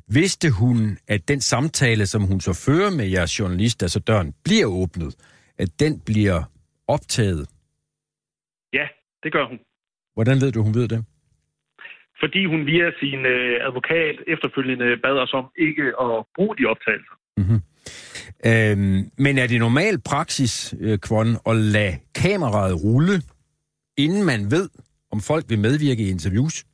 Vidste hun, at den samtale, som hun så fører med jeres journalist, altså døren bliver åbnet, at den bliver optaget? Ja, det gør hun. Hvordan ved du, hun ved det? Fordi hun via sin øh, advokat efterfølgende bad os om ikke at bruge de optagelser. Mm-hmm. Øhm, men er det normal praksis, øh, Kvon, at lade kameraet rulle, inden man ved, om folk vil medvirke i interviews?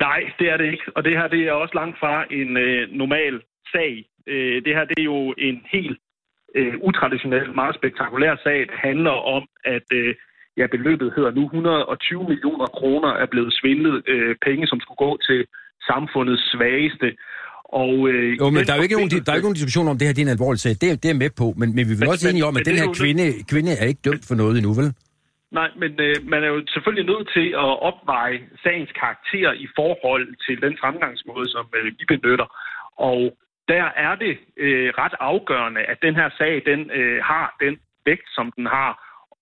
Nej, det er det ikke. Og det her det er også langt fra en øh, normal sag. Øh, det her det er jo en helt øh, utraditionel, meget spektakulær sag. Det handler om, at øh, ja, beløbet hedder nu 120 millioner kroner er blevet svindlet. Øh, penge, som skulle gå til samfundets svageste. Og, øh, Jo, men der er jo ikke nogen, der er ikke nogen diskussion om, det her det er en alvorlig sag. Det, er- det er med på, men, men vi er vel også enige om, at den er her kvinde, kvinde er ikke dømt for noget endnu, vel? Nej, men øh, man er jo selvfølgelig nødt til at opveje sagens karakter i forhold til den fremgangsmåde, som øh, vi benytter. Og der er det øh, ret afgørende, at den her sag den øh, har den vægt, som den har,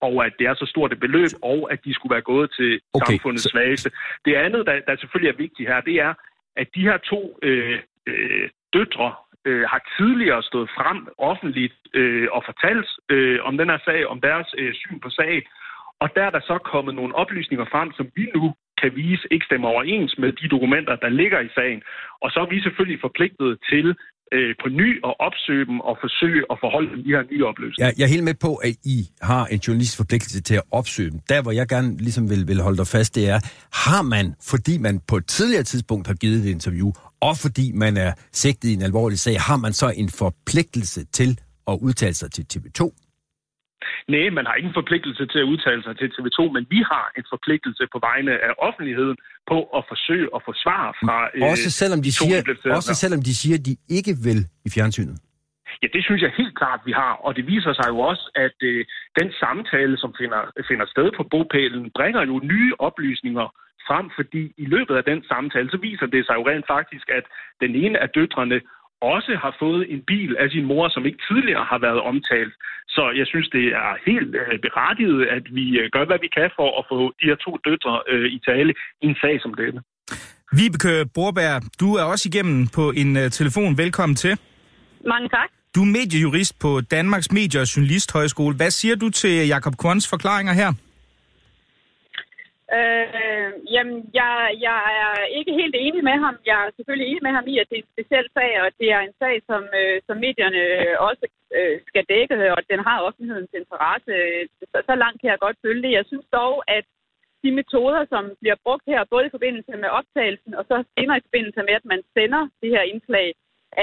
og at det er så stort et beløb, og at de skulle være gået til Okay, samfundets så- svageste. Det andet, der, der selvfølgelig er vigtigt her, det er, at de her to øh, øh, døtre øh, har tidligere stået frem offentligt øh, og fortalt øh, om den her sag, om deres øh, syn på sagen. Og der er der så kommet nogle oplysninger frem, som vi nu kan vise ikke stemmer overens med de dokumenter, der ligger i sagen. Og så er vi selvfølgelig forpligtet til øh, på ny og opsøge dem og forsøge at forholde dem de her nye oplysninger. Jeg, jeg er helt med på, at I har en journalistisk forpligtelse til at opsøge dem. Der, hvor jeg gerne ligesom vil, vil holde dig fast, det er, har man, fordi man på et tidligere tidspunkt har givet et interview, og fordi man er sigtet i en alvorlig sag, har man så en forpligtelse til at udtale sig til TV2? Nej, man har ikke en forpligtelse til at udtale sig til TV2, men vi har en forpligtelse på vegne af offentligheden på at forsøge at få svar fra øh, Også selvom de siger, også selvom de siger, at de ikke vil i fjernsynet. Ja, det synes jeg helt klart, vi har. Og det viser sig jo også, at øh, den samtale, som finder, finder sted på bogpælen, bringer jo nye oplysninger frem, fordi i løbet af den samtale, så viser det sig jo rent faktisk, at den ene af døtrene også har fået en bil af sin mor, som ikke tidligere har været omtalt. Så jeg synes, det er helt øh, berettiget, at vi øh, gør, hvad vi kan for at få de her to døtre øh, i tale i en sag som denne. Vibeke Borberg, du er også igennem på en uh, telefon. Velkommen til. Mange tak. Du er mediejurist på Danmarks Medie- og Journalisthøjskole. Hvad siger du til Jakob Kvons forklaringer her? Øh, jamen, jeg, jeg er ikke helt enig med ham. Jeg er selvfølgelig enig med ham i, at det er en speciel sag, og det er en sag, som, øh, som medierne også øh, skal dække, og den har offentlighedens interesse. Så, så langt kan jeg godt følge det. Jeg synes dog, at de metoder, som bliver brugt her, både i forbindelse med optagelsen, og så senere i forbindelse med, at man sender det her indslag,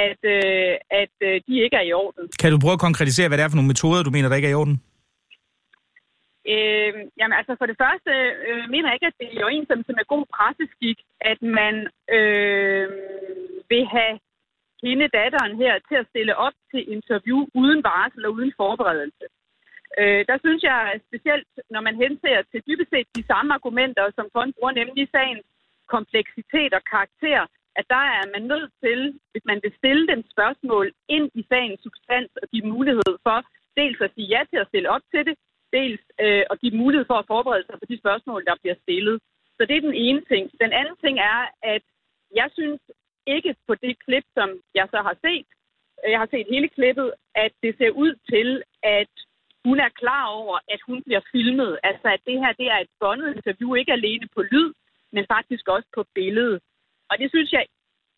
at, øh, at øh, de ikke er i orden. Kan du prøve at konkretisere, hvad det er for nogle metoder, du mener, der ikke er i orden? Øh, jamen altså for det første øh, mener jeg ikke, at det er i overensstemmelse med god presseskik, at man øh, vil have hende, datteren her, til at stille op til interview uden varsel og uden forberedelse. Øh, der synes jeg specielt, når man henser til dybest set de samme argumenter, som Fond bruger, nemlig sagens kompleksitet og karakter, at der er man nødt til, hvis man vil stille dem spørgsmål ind i sagens substans og give mulighed for dels at sige ja til at stille op til det, dels øh, at give mulighed for at forberede sig på de spørgsmål, der bliver stillet. Så det er den ene ting. Den anden ting er, at jeg synes ikke på det klip, som jeg så har set, øh, jeg har set hele klippet, at det ser ud til, at hun er klar over, at hun bliver filmet. Altså, at det her det er et bondet interview, ikke alene på lyd, men faktisk også på billede. Og det synes jeg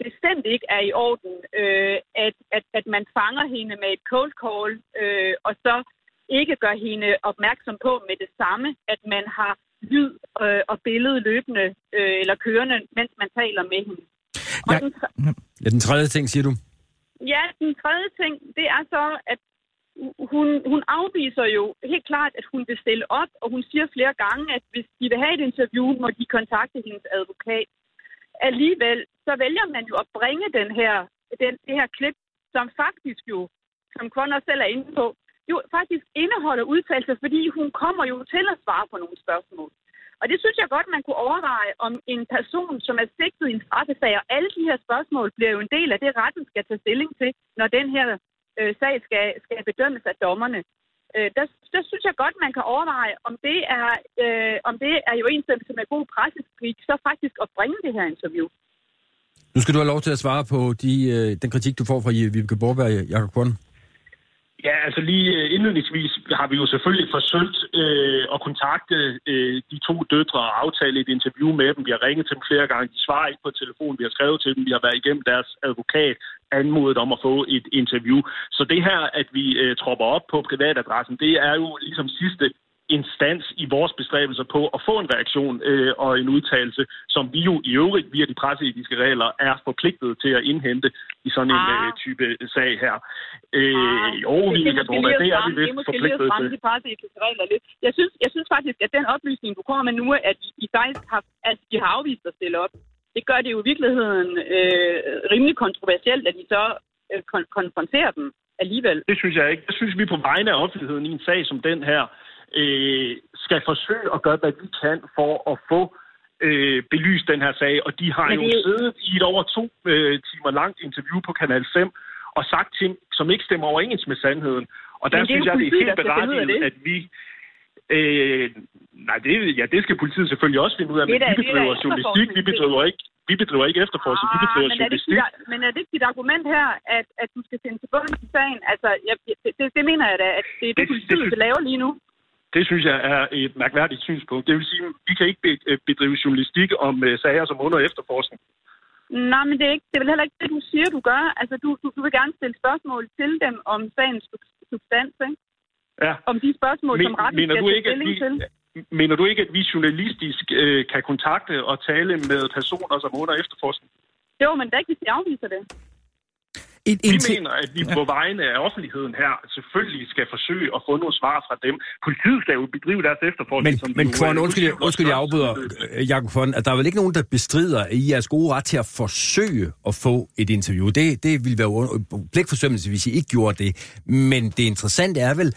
bestemt ikke er i orden, øh, at, at, at man fanger hende med et cold call, øh, og så ikke gør hende opmærksom på med det samme, at man har lyd øh, og billede løbende øh, eller kørende, mens man taler med hende. Og ja. Den, ja, den tredje ting, siger du? Ja, den tredje ting, det er så, at hun, hun afviser jo helt klart, at hun vil stille op, og hun siger flere gange, at hvis de vil have et interview, må de kontakte hendes advokat. Alligevel, så vælger man jo at bringe den her, den, det her klip, som faktisk jo, som også selv er inde på, jo faktisk indeholder udtalelser, fordi hun kommer jo til at svare på nogle spørgsmål. Og det synes jeg godt, man kunne overveje, om en person, som er sigtet i en straffesag, og alle de her spørgsmål bliver jo en del af det, retten skal tage stilling til, når den her øh, sag skal, skal bedømmes af dommerne. Øh, der, der synes jeg godt, man kan overveje, om det er, øh, om det er jo enstemmelse med god presseskrig, så faktisk at bringe det her interview. Nu skal du have lov til at svare på de, øh, den kritik, du får fra Vibeke Borberg Jakob Korn. Ja, altså lige øh, indledningsvis har vi jo selvfølgelig forsøgt øh, at kontakte øh, de to døtre og aftale et interview med dem. Vi har ringet til dem flere gange. De svarer ikke på telefon. Vi har skrevet til dem. Vi har været igennem deres advokat anmodet om at få et interview. Så det her, at vi øh, tropper op på privatadressen, det er jo ligesom sidste instans i vores bestræbelser på at få en reaktion øh, og en udtalelse, som vi jo i øvrigt via de presseetiske regler er forpligtet til at indhente i sådan en ah. øh, type sag her. Øh, ah, jo, vi det, kan tro, at det er vi lidt forpligtet til. De presseetiske regler lidt. Jeg synes, jeg synes faktisk, at den oplysning, du kommer med nu, at I faktisk har, at de har afvist at stille op, det gør det jo i virkeligheden øh, rimelig kontroversielt, at de så øh, kon- konfronterer dem alligevel. Det synes jeg ikke. Jeg synes, vi på vegne af offentligheden i en sag som den her, øh, skal forsøge at gøre, hvad vi kan for at få øh, belyst den her sag. Og de har Men jo siddet i et over to øh, timer langt interview på Kanal 5 og sagt ting, som ikke stemmer overens med sandheden. Og der synes jeg, det er helt berettiget, at vi... Øh, nej, det, ja, det skal politiet selvfølgelig også finde ud af, men vi bedriver journalistik, vi bedriver ikke vi bedriver ikke efterforskning, ah, vi bedriver men journalistik. Er det, men er det ikke dit argument her, at, at du skal finde til bunden sagen? Altså, jeg, det, det, det mener jeg da, at det er det, det politiet det, laver lige nu. Det synes jeg er et mærkværdigt synspunkt. Det vil sige, at vi kan ikke øh, bedrive journalistik om uh, sager som under efterforskning. Nej, men det er, ikke, det er vel heller ikke det, du siger, du gør. Altså, du, du, du vil gerne stille spørgsmål til dem om sagens substans, ikke? Ja. Om de spørgsmål, Men, som retten skal stilling vi, til. Mener du ikke, at vi journalistisk øh, kan kontakte og tale med personer som under efterforskning? Jo, men det er ikke, hvis de afviser det. En vi mener, at vi ja. på vegne af offentligheden her selvfølgelig skal forsøge at få nogle svar fra dem. Politiet skal jo bedrive deres efterforskning. Men, som men Kvon, undskyld, undskyld, jeg afbryder, øh, Jacob Kvon, at der er vel ikke nogen, der bestrider i jeres gode ret til at forsøge at få et interview. Det, det ville være blikforsømmelse, hvis I ikke gjorde det. Men det interessante er vel,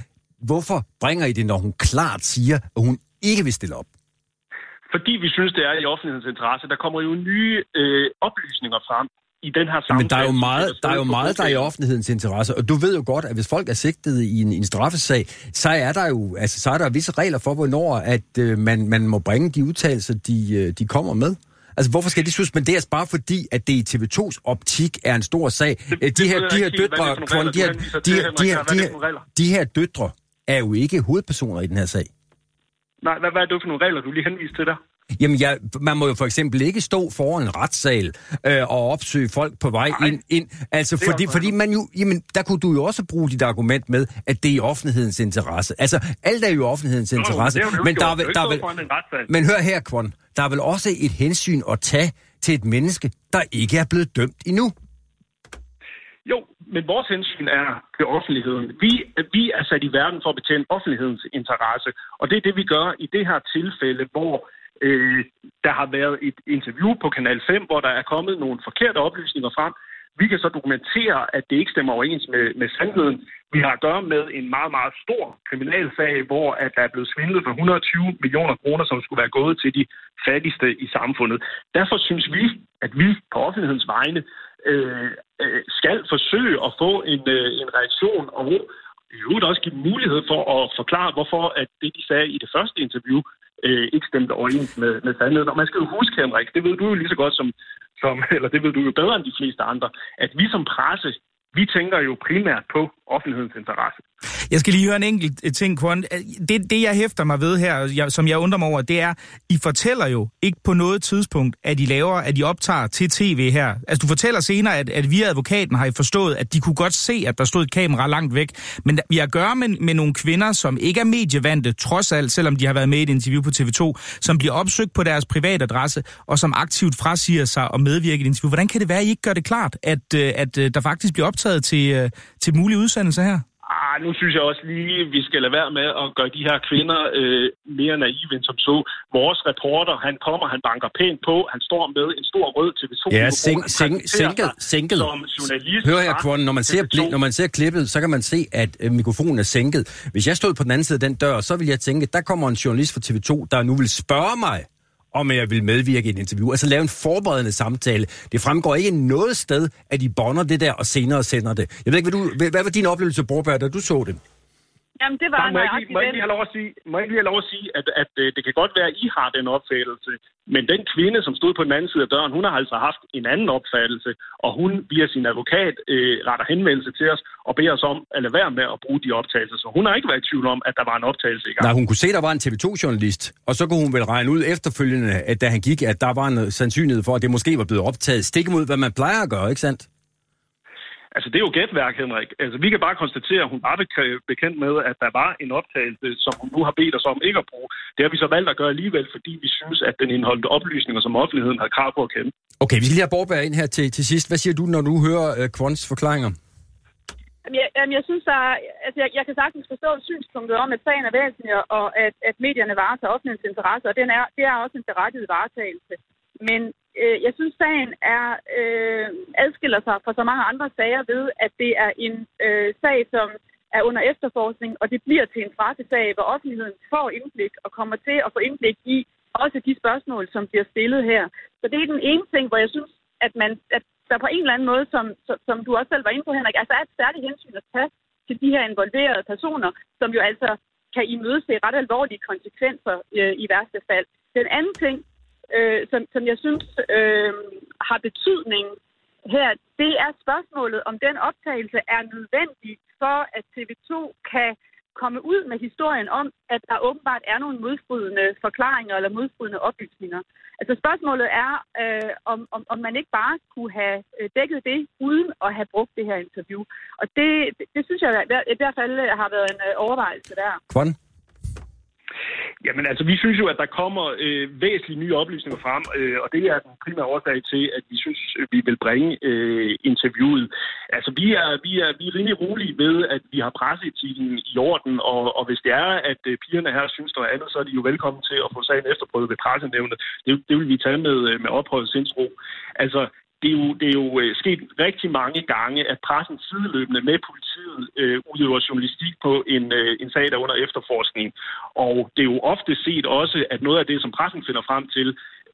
hvorfor bringer I det, når hun klart siger, at hun ikke vil stille op? Fordi vi synes, det er i offentlighedens interesse. Der kommer jo nye øh, oplysninger frem i den her samtale. Men der er jo meget, der er, jo meget, der er i offentlighedens interesse, og du ved jo godt, at hvis folk er sigtet i en, en straffesag, så er der jo altså, så er der visse regler for, hvornår at, øh, man, man må bringe de udtalelser, de, øh, de kommer med. Altså, hvorfor skal det suspenderes bare fordi, at det i TV2's optik er en stor sag? Det, øh, de, her, de her døtre, de her, de, her, de, her, de, her, de her døtre er jo ikke hovedpersoner i den her sag. Nej, hvad, hvad er det for nogle regler, du lige henviste til der? Jamen, ja, man må jo for eksempel ikke stå foran en retssal øh, og opsøge folk på vej Nej. ind. ind. Altså, fordi, fordi man jo, jamen, der kunne du jo også bruge dit argument med, at det er i offentlighedens interesse. Altså, alt er jo offentlighedens Nå, interesse. er jo men der er, der er vel, men hør her, Kvon. Der er vel også et hensyn at tage til et menneske, der ikke er blevet dømt endnu. Jo, men vores hensyn er til offentligheden. Vi, vi er sat i verden for at betjene offentlighedens interesse, og det er det, vi gør i det her tilfælde, hvor øh, der har været et interview på Kanal 5, hvor der er kommet nogle forkerte oplysninger frem. Vi kan så dokumentere, at det ikke stemmer overens med, med sandheden. Vi har at gøre med en meget, meget stor kriminalsag, hvor at der er blevet svindlet for 120 millioner kroner, som skulle være gået til de fattigste i samfundet. Derfor synes vi, at vi på offentlighedens vegne øh, øh, skal forsøge at få en, øh, en reaktion og i øvrigt også give dem mulighed for at forklare, hvorfor at det, de sagde i det første interview, øh, ikke stemte overens med, med sandheden. Og man skal jo huske, Henrik, det ved du jo lige så godt som, som, eller det ved du jo bedre end de fleste andre, at vi som presse, vi tænker jo primært på offentlighedens interesse. Jeg skal lige høre en enkelt øh, ting, Kwon. Øh, det, det, jeg hæfter mig ved her, jeg, som jeg undrer mig over, det er, I fortæller jo ikke på noget tidspunkt, at I laver, at I optager til tv her. Altså, du fortæller senere, at, at via advokaten har I forstået, at de kunne godt se, at der stod et kamera langt væk. Men vi har at gøre med, med nogle kvinder, som ikke er medievante, trods alt, selvom de har været med i et interview på TV2, som bliver opsøgt på deres private adresse, og som aktivt frasiger sig og medvirker i et interview. Hvordan kan det være, at I ikke gør det klart, at, øh, at der faktisk bliver optaget til, til mulige udsendelser her? Ah, nu synes jeg også lige, vi skal lade være med at gøre de her kvinder øh, mere naive end som så. Vores reporter, han kommer, han banker pænt på, han står med en stor rød TV2. Ja, sænk, sænk, sænket, sænket. Som journalist. Hør her, Kvon, når man, ser, TV2. bli- når man ser klippet, så kan man se, at øh, mikrofonen er sænket. Hvis jeg stod på den anden side af den dør, så ville jeg tænke, der kommer en journalist fra TV2, der nu vil spørge mig, om jeg vil medvirke i et interview. Altså lave en forberedende samtale. Det fremgår ikke noget sted, at de bonder det der og senere sender det. Jeg ved ikke, hvad, du, hvad hvad var din oplevelse, Borberg, da du så det? Jamen, det var Frank, må jeg, ikke, må, jeg ikke have lov at sige, må jeg ikke lige have lov at sige, at, at øh, det kan godt være, at I har den opfattelse, men den kvinde, som stod på den anden side af døren, hun har altså haft en anden opfattelse, og hun via sin advokat øh, retter henvendelse til os og beder os om at lade være med at bruge de optagelser. Så hun har ikke været i tvivl om, at der var en optagelse i gang. Nej, hun kunne se, at der var en TV2-journalist, og så kunne hun vel regne ud efterfølgende, at da han gik, at der var en sandsynlighed for, at det måske var blevet optaget. Stik imod, hvad man plejer at gøre, ikke sandt? Altså, det er jo gætværk, Henrik. Altså, vi kan bare konstatere, at hun var bek- bekendt med, at der var en optagelse, som hun nu har bedt os om ikke at bruge. Det har vi så valgt at gøre alligevel, fordi vi synes, at den indeholdte oplysninger, som offentligheden har krav på at kende. Okay, vi skal lige have Borberg ind her til, til sidst. Hvad siger du, når du hører øh, Kvons forklaringer? Jamen, jeg, jamen, jeg synes, der, er- altså, jeg, jeg kan sagtens forstå synspunktet om, at sagen er væsentlig, og at, at medierne varetager offentlighedens interesse, og den er, det er også en berettiget varetagelse. Men øh, jeg synes, sagen er, øh, adskiller sig fra så mange andre sager ved, at det er en øh, sag, som er under efterforskning, og det bliver til en straffesag, hvor offentligheden får indblik og kommer til at få indblik i også de spørgsmål, som bliver stillet her. Så det er den ene ting, hvor jeg synes, at, man, at der på en eller anden måde, som, som, som du også selv var inde på, Henrik, altså er et særligt hensyn at tage til de her involverede personer, som jo altså kan imødese ret alvorlige konsekvenser øh, i værste fald. Den anden ting, øh, som, som jeg synes øh, har betydning her, det er spørgsmålet, om den optagelse er nødvendig for, at TV2 kan komme ud med historien om, at der åbenbart er nogle modstridende forklaringer eller modstridende oplysninger. Altså spørgsmålet er, øh, om, om, om man ikke bare kunne have øh, dækket det, uden at have brugt det her interview. Og det, det, det synes jeg i hvert- i hvert fald har været en øh, overvejelse der. Kvon? Jamen altså, vi synes jo, at der kommer øh, væsentlige nye oplysninger frem, øh, og det er den primære årsag til, at vi synes, øh, vi vil bringe øh, interviewet. Altså, vi er, vi, er, vi er rimelig rolige ved, at vi har presseetikken i orden, og, og hvis det er, at øh, pigerne her synes noget andet, så er de jo velkommen til at få sagen efterprøvet ved pressenævnet. Det, det vil vi tage med, øh, med ophøjet sindsro. Altså, det er jo, det er jo øh, sket rigtig mange gange, at pressen sideløbende med politiet øh, udøver journalistik på en, øh, en sag, der er under efterforskning. Og det er jo ofte set også, at noget af det, som pressen finder frem til,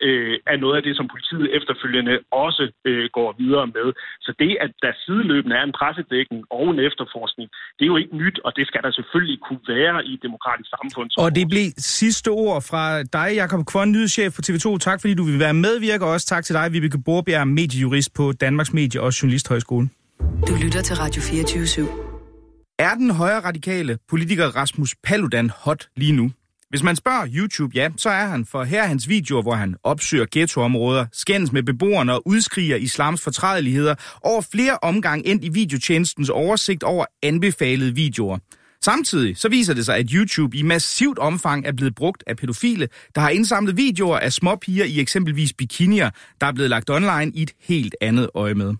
øh, er noget af det, som politiet efterfølgende også øh, går videre med. Så det, at der sideløbende er en pressedækning og en efterforskning, det er jo ikke nyt, og det skal der selvfølgelig kunne være i et demokratisk samfund. Og det blev sidste ord fra dig, Jakob Kvon, nyhedschef på TV2. Tak fordi du vil være medvirker, og også tak til dig, Vibeke Borbjerg, mediejurist på Danmarks Medie- og Journalisthøjskole. Du lytter til Radio 24 /7. Er den højre radikale politiker Rasmus Paludan hot lige nu? Hvis man spørger YouTube, ja, så er han, for her er hans videoer, hvor han opsøger ghettoområder, skændes med beboerne og udskriger islams fortrædeligheder over flere omgang endt i videotjenestens oversigt over anbefalede videoer. Samtidig så viser det sig, at YouTube i massivt omfang er blevet brugt af pædofile, der har indsamlet videoer af småpiger i eksempelvis bikinier, der er blevet lagt online i et helt andet øje med.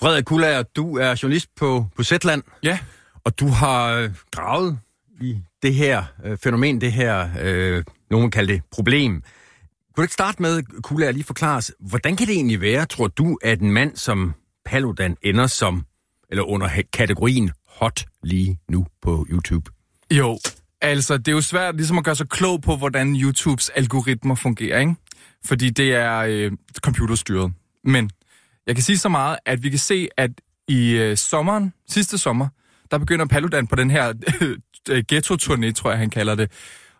Frederik Kullager, du er journalist på, på Zetland. Ja. Og du har øh, gravet i det her øh, fænomen, det her, øh, nogen kalder det problem. Kunne du ikke starte med, Kullager, lige forklare os, hvordan kan det egentlig være, tror du, at en mand som Paludan ender som, eller under kategorien hot lige nu på YouTube? Jo, altså det er jo svært ligesom at gøre sig klog på, hvordan YouTubes algoritmer fungerer, ikke? Fordi det er øh, computerstyret. Men jeg kan sige så meget, at vi kan se, at i øh, sommeren, sidste sommer, der begynder Paludan på den her Øh, ghetto-turné, tror jeg, han kalder det,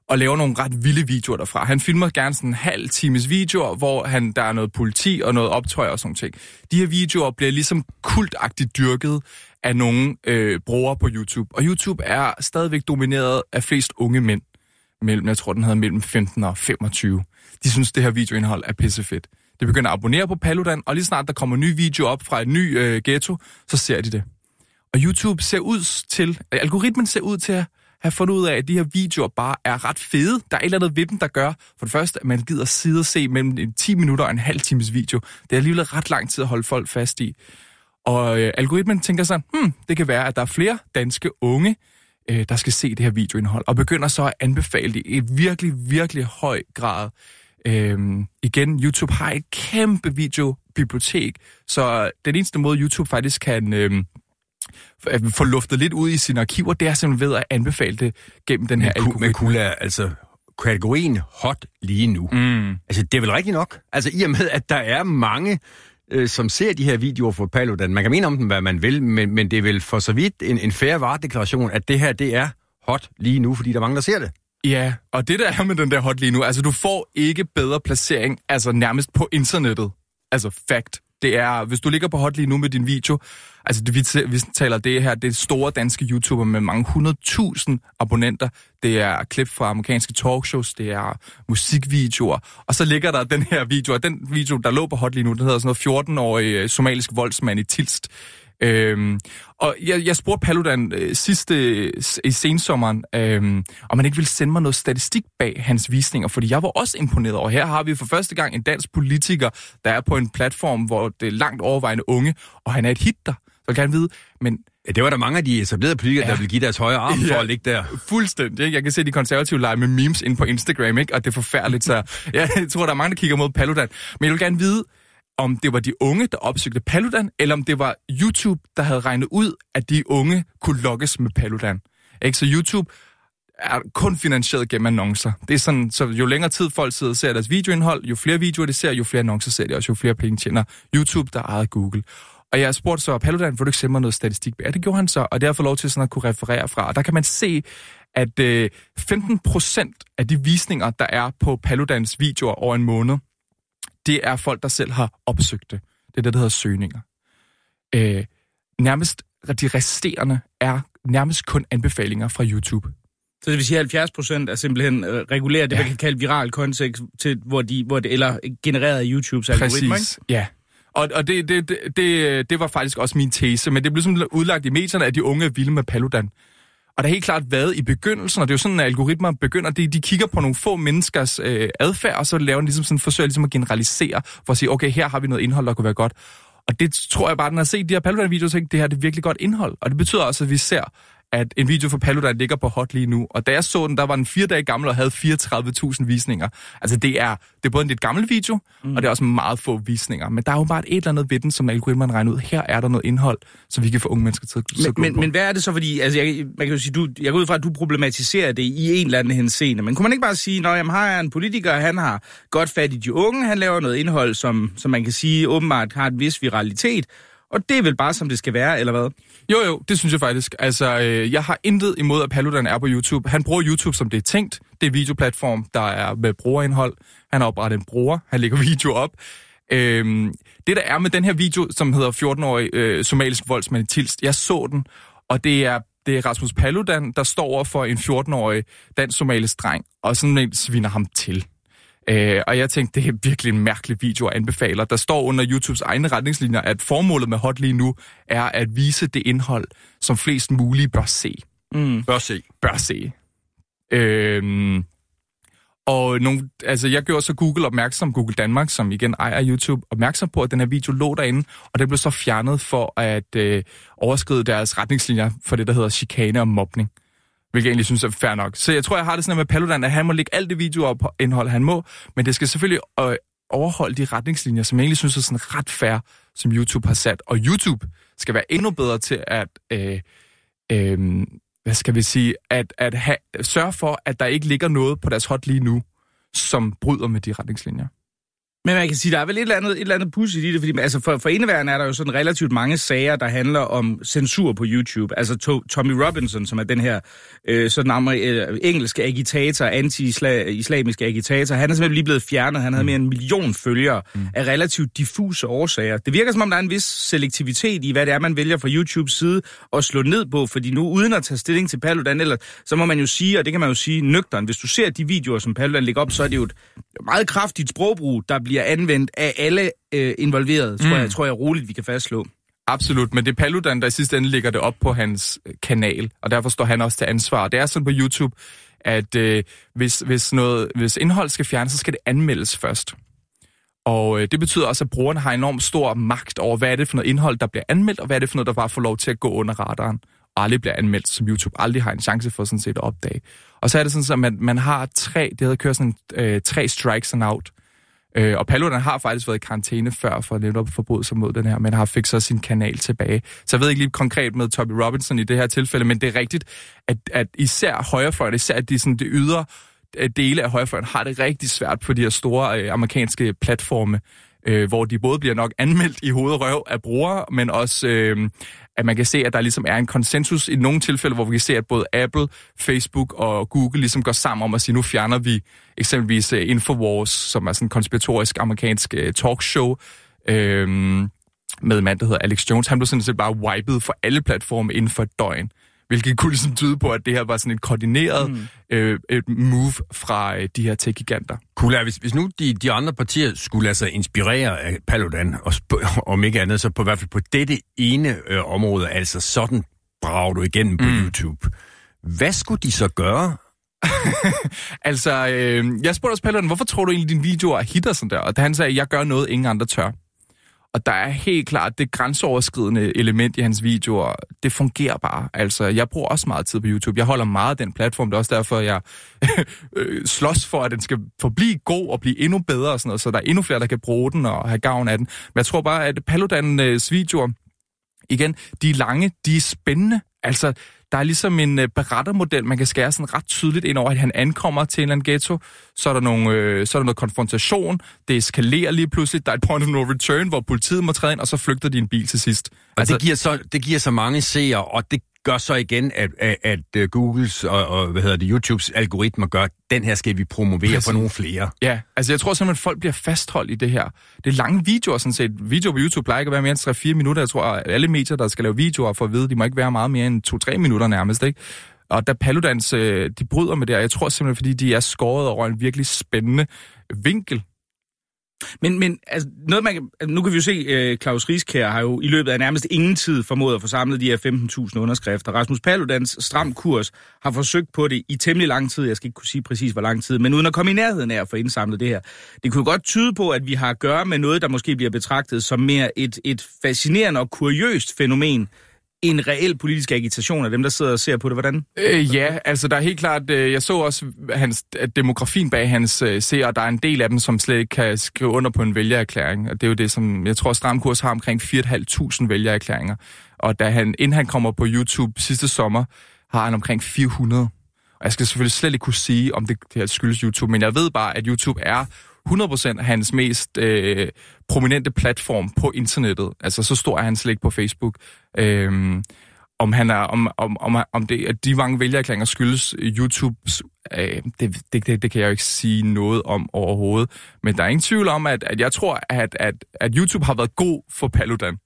og laver nogle ret vilde videoer derfra. Han filmer gerne sådan en halv times videoer, hvor han, der er noget politi og noget optøj og sådan ting. De her videoer bliver ligesom kultagtigt dyrket af nogle øh, brugere på YouTube. Og YouTube er stadigvæk domineret af flest unge mænd. Mellem, jeg tror, den hedder mellem 15 og 25. De synes, det her videoindhold er pissefedt. De begynder at abonnere på Paludan, og lige snart der kommer en ny video op fra en ny øh, ghetto, så ser de det. Og YouTube ser ud til, øh, algoritmen ser ud til at have fundet ud af, at de her videoer bare er ret fede. Der er et eller andet ved dem, der gør, for det første, at man gider sidde og se mellem en 10 minutter og en halv times video. Det er alligevel ret lang tid at holde folk fast i. Og øh, algoritmen tænker sådan, hmm, det kan være, at der er flere danske unge, øh, der skal se det her videoindhold, og begynder så at anbefale det i virkelig, virkelig høj grad. Øhm, igen, YouTube har et kæmpe videobibliotek, så den eneste måde, YouTube faktisk kan øhm, få luftet lidt ud i sine arkiver, det er simpelthen ved at anbefale det gennem den her algoritme. Men Kula, altså kategorien hot lige nu, Mm. altså det er vel rigtigt nok? Altså i og med, at der er mange øh, som ser de her videoer fra Paludan. Man kan mene om dem, hvad man vil, men, men det er vel for så vidt en, en færre varedeklaration, at det her, det er hot lige nu, fordi der er mange, der ser det. Ja, og det der er med den der hot lige nu, altså du får ikke bedre placering, altså nærmest på internettet. Altså fact. Det er, hvis du ligger på hot lige nu med din video, altså det, vi, vi taler det her, det er store danske YouTuber med mange hundredtusind abonnenter. Det er klip fra amerikanske talkshows, det er musikvideoer, og så ligger der den her video, og den video, der lå på hot lige nu, den hedder sådan noget 14-årig øh, somalisk voldsmand i Tilst. Øhm, og jeg, jeg spurgte Paludan øh, sidste i sensommeren, øhm, om han ikke ville sende mig noget statistik bag hans visninger, fordi jeg var også imponeret over. Her har vi for første gang en dansk politiker, der er på en platform, hvor det er langt overvejende unge, og han er et hit der. Så jeg kan vide, men Ja, det var der mange af de etablerede politikere, ja. Der vil give deres højre arm for Ja. at ligge der. Fuldstændig. Ikke? Jeg kan se de konservative lege med memes ind på Instagram, ikke? og det er forfærdeligt. Så jeg tror, der er mange, der kigger mod Paludan. Men jeg vil gerne vide, om det var de unge, der opsøgte Paludan, eller om det var YouTube, der havde regnet ud, at de unge kunne lokkes med Paludan. Ikke? Så YouTube er kun finansieret gennem annoncer. Det er sådan, så jo længere tid folk sidder og ser deres videoindhold, jo flere videoer de ser, jo flere annoncer ser de også, jo flere penge tjener YouTube, der ejer Google. Og jeg spurgte så, Paludan, vil du ikke sende mig noget statistik? Ja, det gjorde han så, og det har jeg fået lov til sådan at kunne referere fra. Og der kan man se, at øh, 15 procent af de visninger, der er på Paludans videoer over en måned, det er folk, der selv har opsøgt det. Det er det, der hedder søgninger. Øh, nærmest de resterende er nærmest kun anbefalinger fra YouTube. Så det vil sige, at 70 procent er simpelthen øh, reguleret det, ja. man kan kalde viral kontekst, til, hvor de, hvor det, eller genereret af YouTubes algoritmer, ikke? Præcis, ja. Og, og det, det, det, det, det var faktisk også min tese, men det blev simpelthen udlagt i medierne, at de unge er vilde med Paludan. Og der er helt klart været i begyndelsen, og det er jo sådan, at algoritmer begynder, de, de kigger på nogle få menneskers øh, adfærd, og så laver de ligesom sådan, forsøger ligesom at generalisere, for at sige, okay, her har vi noget indhold, der kunne være godt. Og det tror jeg bare, den har set de her Paludan-videoer, så det her det er virkelig godt indhold. Og det betyder også, at vi ser, at en video fra Paludan ligger på hot lige nu. Og da jeg så den, der var den fire dage gammel og havde 34.000 visninger. Altså det er, det er både en lidt gammel video, mm. og det er også meget få visninger. Men der er jo bare et eller andet ved den, som algoritmen regner ud. Her er der noget indhold, så vi kan få unge mennesker til at Men, men, på. men hvad er det så, fordi, altså jeg, man kan jo sige, du, jeg går ud fra, at du problematiserer det i en eller anden henseende, men kunne man ikke bare sige, når jeg har en politiker, han har godt fat i de unge, han laver noget indhold, som, som man kan sige åbenbart har et vis viralitet, og det er vel bare, som det skal være, eller hvad? Jo, jo, det synes jeg faktisk. Altså, øh, jeg har intet imod, at Paludan er på YouTube. Han bruger YouTube, som det er tænkt. Det er videoplatform, der er med brugerindhold. Han har oprettet en bruger. Han lægger video op. Øhm, det, der er med den her video, som hedder 14-årig øh, somalisk voldsmand i Tilst, jeg så den, og det er det er Rasmus Paludan, der står over for en 14-årig dansk-somalisk dreng, og sådan en sviner ham til. Øh, og jeg tænkte, det er virkelig en mærkelig video at anbefaler. Der står under YouTubes egne retningslinjer, at formålet med Hot lige nu er at vise det indhold, som flest mulige bør se. Mm. Bør se. Bør se. Øh, og nogle, altså jeg gjorde så Google opmærksom, Google Danmark, som igen ejer YouTube, opmærksom på, at den her video lå derinde, og den blev så fjernet for at øh, overskride deres retningslinjer for det, der hedder chikane og mobning. Hvilket jeg egentlig synes er fair nok. Så jeg tror, jeg har det sådan med Paludan, at han må lægge alt det videoindhold, han må, men det skal selvfølgelig øh, overholde de retningslinjer, som jeg egentlig synes er sådan ret fair, som YouTube har sat. Og YouTube skal være endnu bedre til at... Øh, øh, hvad skal vi sige, at, at ha, sørge for, at der ikke ligger noget på deres hot lige nu, som bryder med de retningslinjer. Men man kan sige, der er vel et eller andet, et eller andet pudsigt i det, fordi altså for, for indeværende er der jo sådan relativt mange sager, der handler om censur på YouTube. Altså to, Tommy Robinson, som er den her øh, sådan amer, øh, engelske agitator, anti-islamiske agitator, han er simpelthen lige blevet fjernet. Han havde mere end en million følgere mm. af relativt diffuse årsager. Det virker som om, der er en vis selektivitet i, hvad det er, man vælger fra YouTubes side at slå ned på, fordi nu uden at tage stilling til Paludan, eller, så må man jo sige, og det kan man jo sige nøgteren, hvis du ser de videoer, som Paludan lægger op, så er det jo et meget kraftigt sprogbrug, der bliver anvendt af alle øh, involverede, tror, mm. jeg, tror jeg roligt, vi kan fastslå. Absolut, men det er Paludan, der i sidste ende lægger det op på hans øh, kanal, og derfor står han også til ansvar. Det er sådan på YouTube, at øh, hvis, hvis, noget, hvis indhold skal fjernes, så skal det anmeldes først. Og øh, det betyder også, at brugerne har enormt stor magt over, hvad er det for noget indhold, der bliver anmeldt, og hvad er det for noget, der bare får lov til at gå under radaren, og aldrig bliver anmeldt, som YouTube aldrig har en chance for sådan set at opdage. Og så er det sådan, at man, man har tre, det hedder kører sådan øh, tre strikes and out. Øh, og Paludan har faktisk været i karantæne før for netop forbryde sig mod den her, men har fik så sin kanal tilbage. Så jeg ved ikke lige konkret med Toby Robinson i det her tilfælde, men det er rigtigt, at, at især højrefløjen, især de, sådan, de ydre øh, dele af højrefløjen, har det rigtig svært på de her store øh, amerikanske platforme, øh, hvor de både bliver nok anmeldt i hoved og røv af brugere, men også øh, at man kan se, at der ligesom er en konsensus i nogle tilfælde, hvor vi kan se, at både Apple, Facebook og Google ligesom går sammen om at sige, nu fjerner vi eksempelvis øh, Infowars, som er sådan en konspiratorisk amerikansk øh, talkshow, øh, med en mand, der hedder Alex Jones. Han blev sådan set bare wiped for alle platforme inden for et døgn. Hvilket kunne ligesom tyde på, at det her var sådan et koordineret mm. øh, et move fra øh, de her tech-giganter. Cool, hvis, hvis nu de, de andre partier skulle lade sig inspirere af Paludan, og om ikke andet, så på i hvert fald på dette ene øh, område, altså sådan brager du igennem på mm. YouTube. Hvad skulle de så gøre? altså, øh, jeg spurgte også Paludan, hvorfor tror du egentlig, din video er hitter sådan der? Og han sagde, jeg gør noget, ingen andre tør. Og der er helt klart det grænseoverskridende element i hans videoer. Det fungerer bare. Altså, jeg bruger også meget tid på YouTube. Jeg holder meget af den platform. Det er også derfor, jeg øh, slås for, at den skal forblive god og blive endnu bedre. Og sådan noget, så der er endnu flere, der kan bruge den og have gavn af den. Men jeg tror bare, at Paludans videoer, igen, de er lange, de er spændende. Altså, der er ligesom en øh, berettermodel, man kan skære sådan ret tydeligt ind over, at han ankommer til en eller anden ghetto, så er der, nogle, øh, så er der noget konfrontation, det eskalerer lige pludselig, der er et point of no return, hvor politiet må træde ind, og så flygter de en bil til sidst. Og altså, det, giver så, det giver så mange seere, og det gør så igen, at, at, at øh, Googles og, og hvad hedder det, YouTubes algoritmer gør, den her skal vi promovere Præcis. for nogle flere. Ja, altså jeg tror simpelthen, at folk bliver fastholdt i det her. Det er lange videoer sådan set. Videoer på YouTube plejer ikke at være mere end 3-4 minutter. Jeg tror, at alle medier, der skal lave videoer for at vide, de må ikke være meget mere end 2-3 minutter nærmest, ikke? Og da Paludans, øh, de bryder med det, og jeg tror simpelthen, fordi de er skåret over en virkelig spændende vinkel men, men altså, noget man, kan, nu kan vi jo se, uh, Claus Rieskær har jo i løbet af nærmest ingen tid formået at få samlet de her 15.000 underskrifter. Rasmus Paludans stram kurs har forsøgt på det i temmelig lang tid. Jeg skal ikke kunne sige præcis, hvor lang tid, men uden at komme i nærheden af at få indsamlet det her. Det kunne godt tyde på, at vi har at gøre med noget, der måske bliver betragtet som mere et, et fascinerende og kuriøst fænomen, en reel politisk agitation af dem, der sidder og ser på det. Hvordan? Øh, ja, altså der er helt klart, øh, jeg så også hans, at demografien bag hans øh, ser, og der er en del af dem, som slet ikke kan skrive under på en vælgererklæring. Og det er jo det, som jeg tror, Stramkurs har omkring 4.500 vælgererklæringer. Og da han, inden han kommer på YouTube sidste sommer, har han omkring 400. Og jeg skal selvfølgelig slet ikke kunne sige, om det, det her skyldes YouTube, men jeg ved bare, at YouTube er 100% hans mest øh, prominente platform på internettet. Altså, så stor er han slet ikke på Facebook. Øh, om han er, om, om, om, om det, at de mange vælgerklæringer skyldes YouTubes, øh, det, det, det, det kan jeg jo ikke sige noget om overhovedet. Men der er ingen tvivl om, at, at jeg tror, at, at, at YouTube har været god for Paludan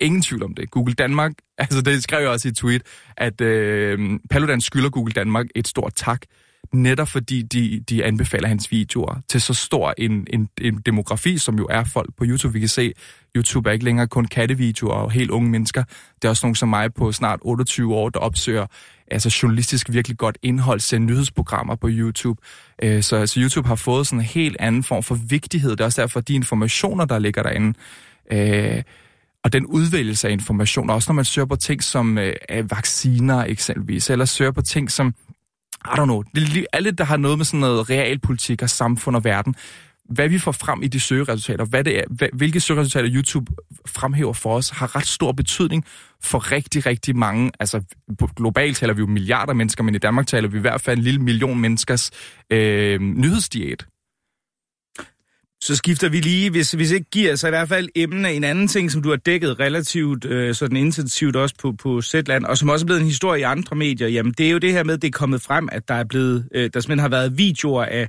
Ingen tvivl om det. Google Danmark, altså det skrev jeg også i et tweet, at øh, Paludan skylder Google Danmark et stort tak, netop fordi de, de anbefaler hans videoer til så stor en, en, en demografi, som jo er folk på YouTube. Vi kan se, YouTube er ikke længere kun kattevideoer og helt unge mennesker. Det er også nogen som mig på snart 28 år, der opsøger altså journalistisk virkelig godt indhold, sende nyhedsprogrammer på YouTube. Øh, så altså, YouTube har fået sådan en helt anden form for vigtighed. Det er også derfor, de informationer, der ligger derinde, øh, og den udvælgelse af information, også når man søger på ting som øh, vacciner eksempelvis, eller søger på ting som, i don't know, det er alle, der har noget med sådan noget realpolitik og samfund og verden, hvad vi får frem i de søgeresultater, hvad det er, hvilke søgeresultater YouTube fremhæver for os, har ret stor betydning for rigtig, rigtig mange. Altså globalt taler vi jo milliarder mennesker, men i Danmark taler vi i hvert fald en lille million menneskers øh, nyhedsdiæt. Så skifter vi lige, hvis, hvis ikke giver så i hvert fald emne, en anden ting, som du har dækket relativt øh, sådan intensivt også på, på Zetland, og som også er blevet en historie i andre medier, jamen det er jo det her med, at det er kommet frem, at der er blevet, øh, der simpelthen har været videoer af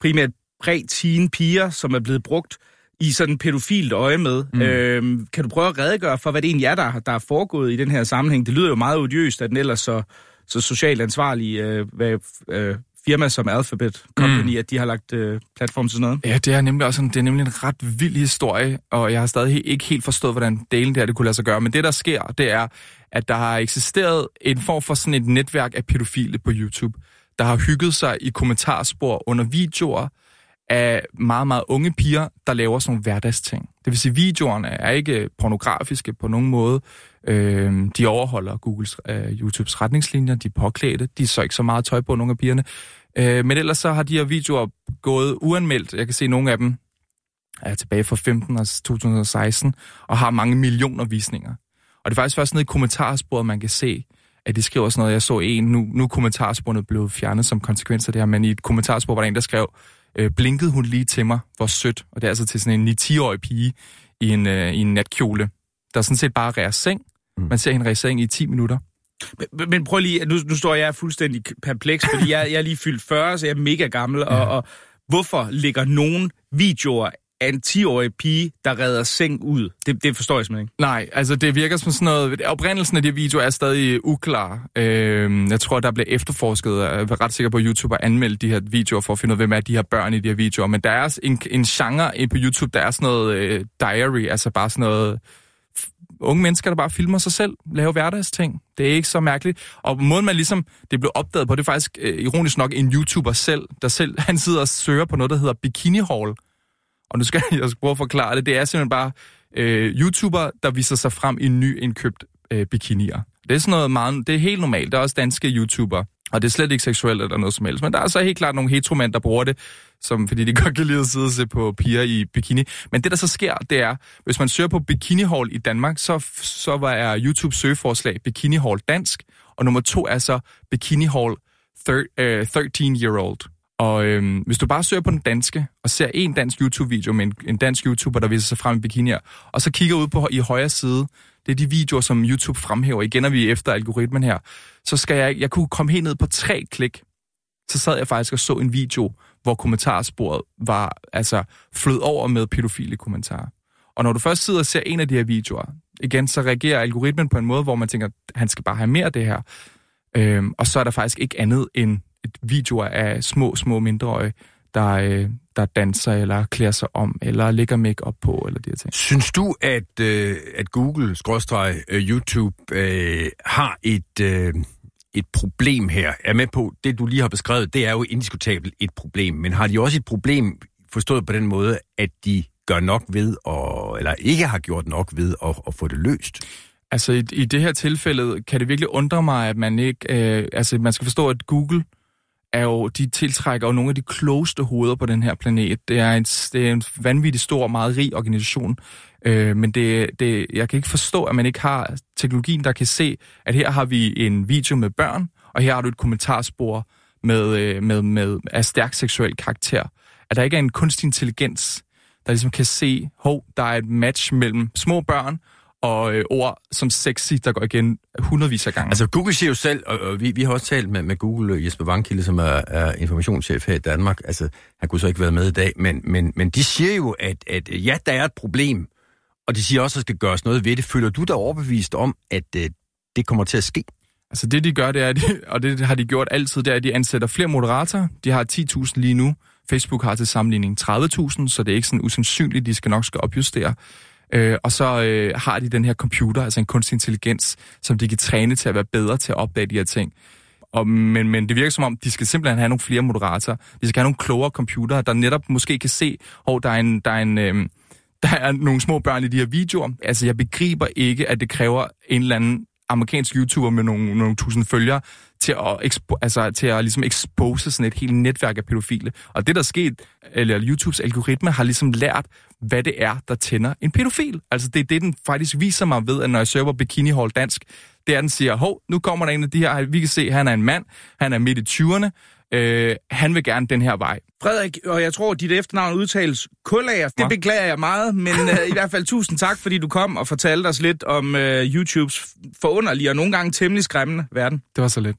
primært præ-teen piger, som er blevet brugt i sådan pædofilt øje med. Mm. Øhm, kan du prøve at redegøre for, hvad det egentlig er, der, der er foregået i den her sammenhæng? Det lyder jo meget odiøst, at den ellers så, så socialt ansvarlige øh, hvad, øh, firma som Alphabet Company, mm. at de har lagt øh, platform til sådan noget. Ja, det er nemlig også en, det er nemlig en ret vild historie, og jeg har stadig ikke helt forstået, hvordan delen der det kunne lade sig gøre. Men det, der sker, det er, at der har eksisteret en form for sådan et netværk af pædofile på YouTube, der har hygget sig i kommentarspor under videoer, af meget, meget unge piger, der laver sådan nogle hverdagsting. Det vil sige, videoerne er ikke pornografiske på nogen måde. Øh, de overholder Googles, øh, YouTubes retningslinjer, de er påklædte, de er så ikke så meget tøj på, nogle af pigerne. Øh, men ellers så har de her videoer gået uanmeldt. Jeg kan se nogle af dem er tilbage fra 15 og 2016, og har mange millioner visninger. Og det er faktisk først nede i kommentarsporet, man kan se, at de skriver sådan noget. Jeg så en, nu, nu er kommentarsporet blevet fjernet som konsekvens af det her, men i et kommentarspor var der en, der skrev, øh, blinkede hun lige til mig, hvor sødt, og det er altså til sådan en 9-10-årig pige i en, øh, i en natkjole, der sådan set bare rærer seng. Mm. Man ser hende rære seng i 10 minutter. Men, men prøv lige, nu, nu står jeg fuldstændig perpleks, fordi jeg, jeg er lige fyldt 40, så jeg er mega gammel, ja. og, og hvorfor ligger nogen videoer af en 10-årig pige, der redder seng ud. Det, det forstår jeg simpelthen ikke. Nej, altså det virker som sådan noget... Oprindelsen af de videoer er stadig uklar. Øh, jeg tror, der blev efterforsket, jeg er ret sikker på, at YouTube har anmeldt de her videoer for at finde ud af, hvem er de her børn i de her videoer. Men der er en, en genre på YouTube, der er sådan noget øh, diary, altså bare sådan noget unge mennesker, der bare filmer sig selv, laver hverdagsting. Det er ikke så mærkeligt. Og måden man ligesom, det blev opdaget på, det er faktisk øh, ironisk nok en YouTuber selv, der selv, han sidder og søger på noget, der hedder Bikini Hall og nu skal jeg prøve at forklare det, det er simpelthen bare øh, YouTuber, der viser sig frem i nyindkøbt øh, bikinier. Det er sådan noget meget, det er helt normalt. Der er også danske YouTuber, og det er slet ikke seksuelt eller noget som helst. Men der er så helt klart nogle heteromænd, der bruger det, som, fordi de godt kan lide at sidde og se på piger i bikini. Men det, der så sker, det er, hvis man søger på Bikini Hall i Danmark, så, så var er YouTube søgeforslag Bikini Hall dansk, og nummer to er så Bikini Hall 13 year old. Og øhm, hvis du bare søger på den danske, og ser en dansk YouTube-video med en, en dansk YouTuber, der viser sig frem i bikinier, og så kigger ud på i højre side, det er de videoer, som YouTube fremhæver. Igen er vi efter algoritmen her. Så skal jeg, jeg kunne komme helt ned på tre klik. Så sad jeg faktisk og så en video, hvor kommentarsporet var altså flød over med pædofile kommentarer. Og når du først sidder og ser en af de her videoer, igen, så reagerer algoritmen på en måde, hvor man tænker, han skal bare have mere af det her. Øhm, og så er der faktisk ikke andet end et videoer af små, små mindreårige, der, øh, der danser eller klæder sig om, eller lægger make op på, eller de her ting. Synes du, at, øh, at Google, skråstreg, øh, YouTube, øh, har et, øh, et problem her? Jeg er med på, det du lige har beskrevet, det er jo indiskutabelt et problem, men har de også et problem forstået på den måde, at de gør nok ved, at, eller ikke har gjort nok ved at, at få det løst? Altså i, i det her tilfælde kan det virkelig undre mig, at man ikke... Øh, altså man skal forstå, at Google er jo, de tiltrækker jo nogle af de klogeste hoveder på den her planet. Det er en, det er en vanvittig stor, meget rig organisation. Øh, men det, det, jeg kan ikke forstå, at man ikke har teknologien, der kan se, at her har vi en video med børn, og her har du et kommentarspor med, øh, med, med, af stærk seksuel karakter. At der ikke er en kunstig intelligens, der ligesom kan se, hov, der er et match mellem små børn og øh, ord som sexy, der går igen hundredvis af gange. Altså Google siger jo selv, og, og vi, vi har også talt med, med Google, øh, Jesper Vankilde, som er, er informationschef her i Danmark, altså han kunne så ikke være med i dag, men, men, men de siger jo, at, at ja, der er et problem, Og de siger også, at der skal gøres noget ved det. Føler du dig overbevist om, at øh, det kommer til at ske? Altså det, de gør, det er, at de, og det har de gjort altid, det er, at de ansætter flere moderatorer. De har 10.000 lige nu. Facebook har til sammenligning 30.000, så det er ikke sådan usandsynligt, de skal nok skal opjustere. Øh, og så øh, har de den her computer, altså en kunstig intelligens, som de kan træne til at være bedre til at opdage de her ting. Og, men, men det virker som om, de skal simpelthen have nogle flere moderatorer. De skal have nogle klogere computere, der netop måske kan se, hvor der er en... Der er en øh, der er nogle små børn i de her videoer. Altså, jeg begriber ikke, at det kræver en eller anden amerikansk YouTuber med nogle, nogle tusind følgere til at, expo, altså, til at ligesom expose sådan et helt netværk af pædofile. Og det, der er sket, eller YouTubes algoritme har ligesom lært, hvad det er, der tænder en pædofil. Altså, det er det, den faktisk viser mig ved, at når jeg søger Bikini Hall Dansk, det er, at den siger, hov, nu kommer der en af de her, vi kan se, at han er en mand, han er midt i 20'erne, øh, han vil gerne den her vej. Frederik, og jeg tror, dit efternavn udtales Kullager. Det beklager jeg meget, men uh, i hvert fald tusind tak, fordi du kom og fortalte os lidt om uh, YouTubes forunderlige og nogle gange temmelig skræmmende verden. Det var så lidt.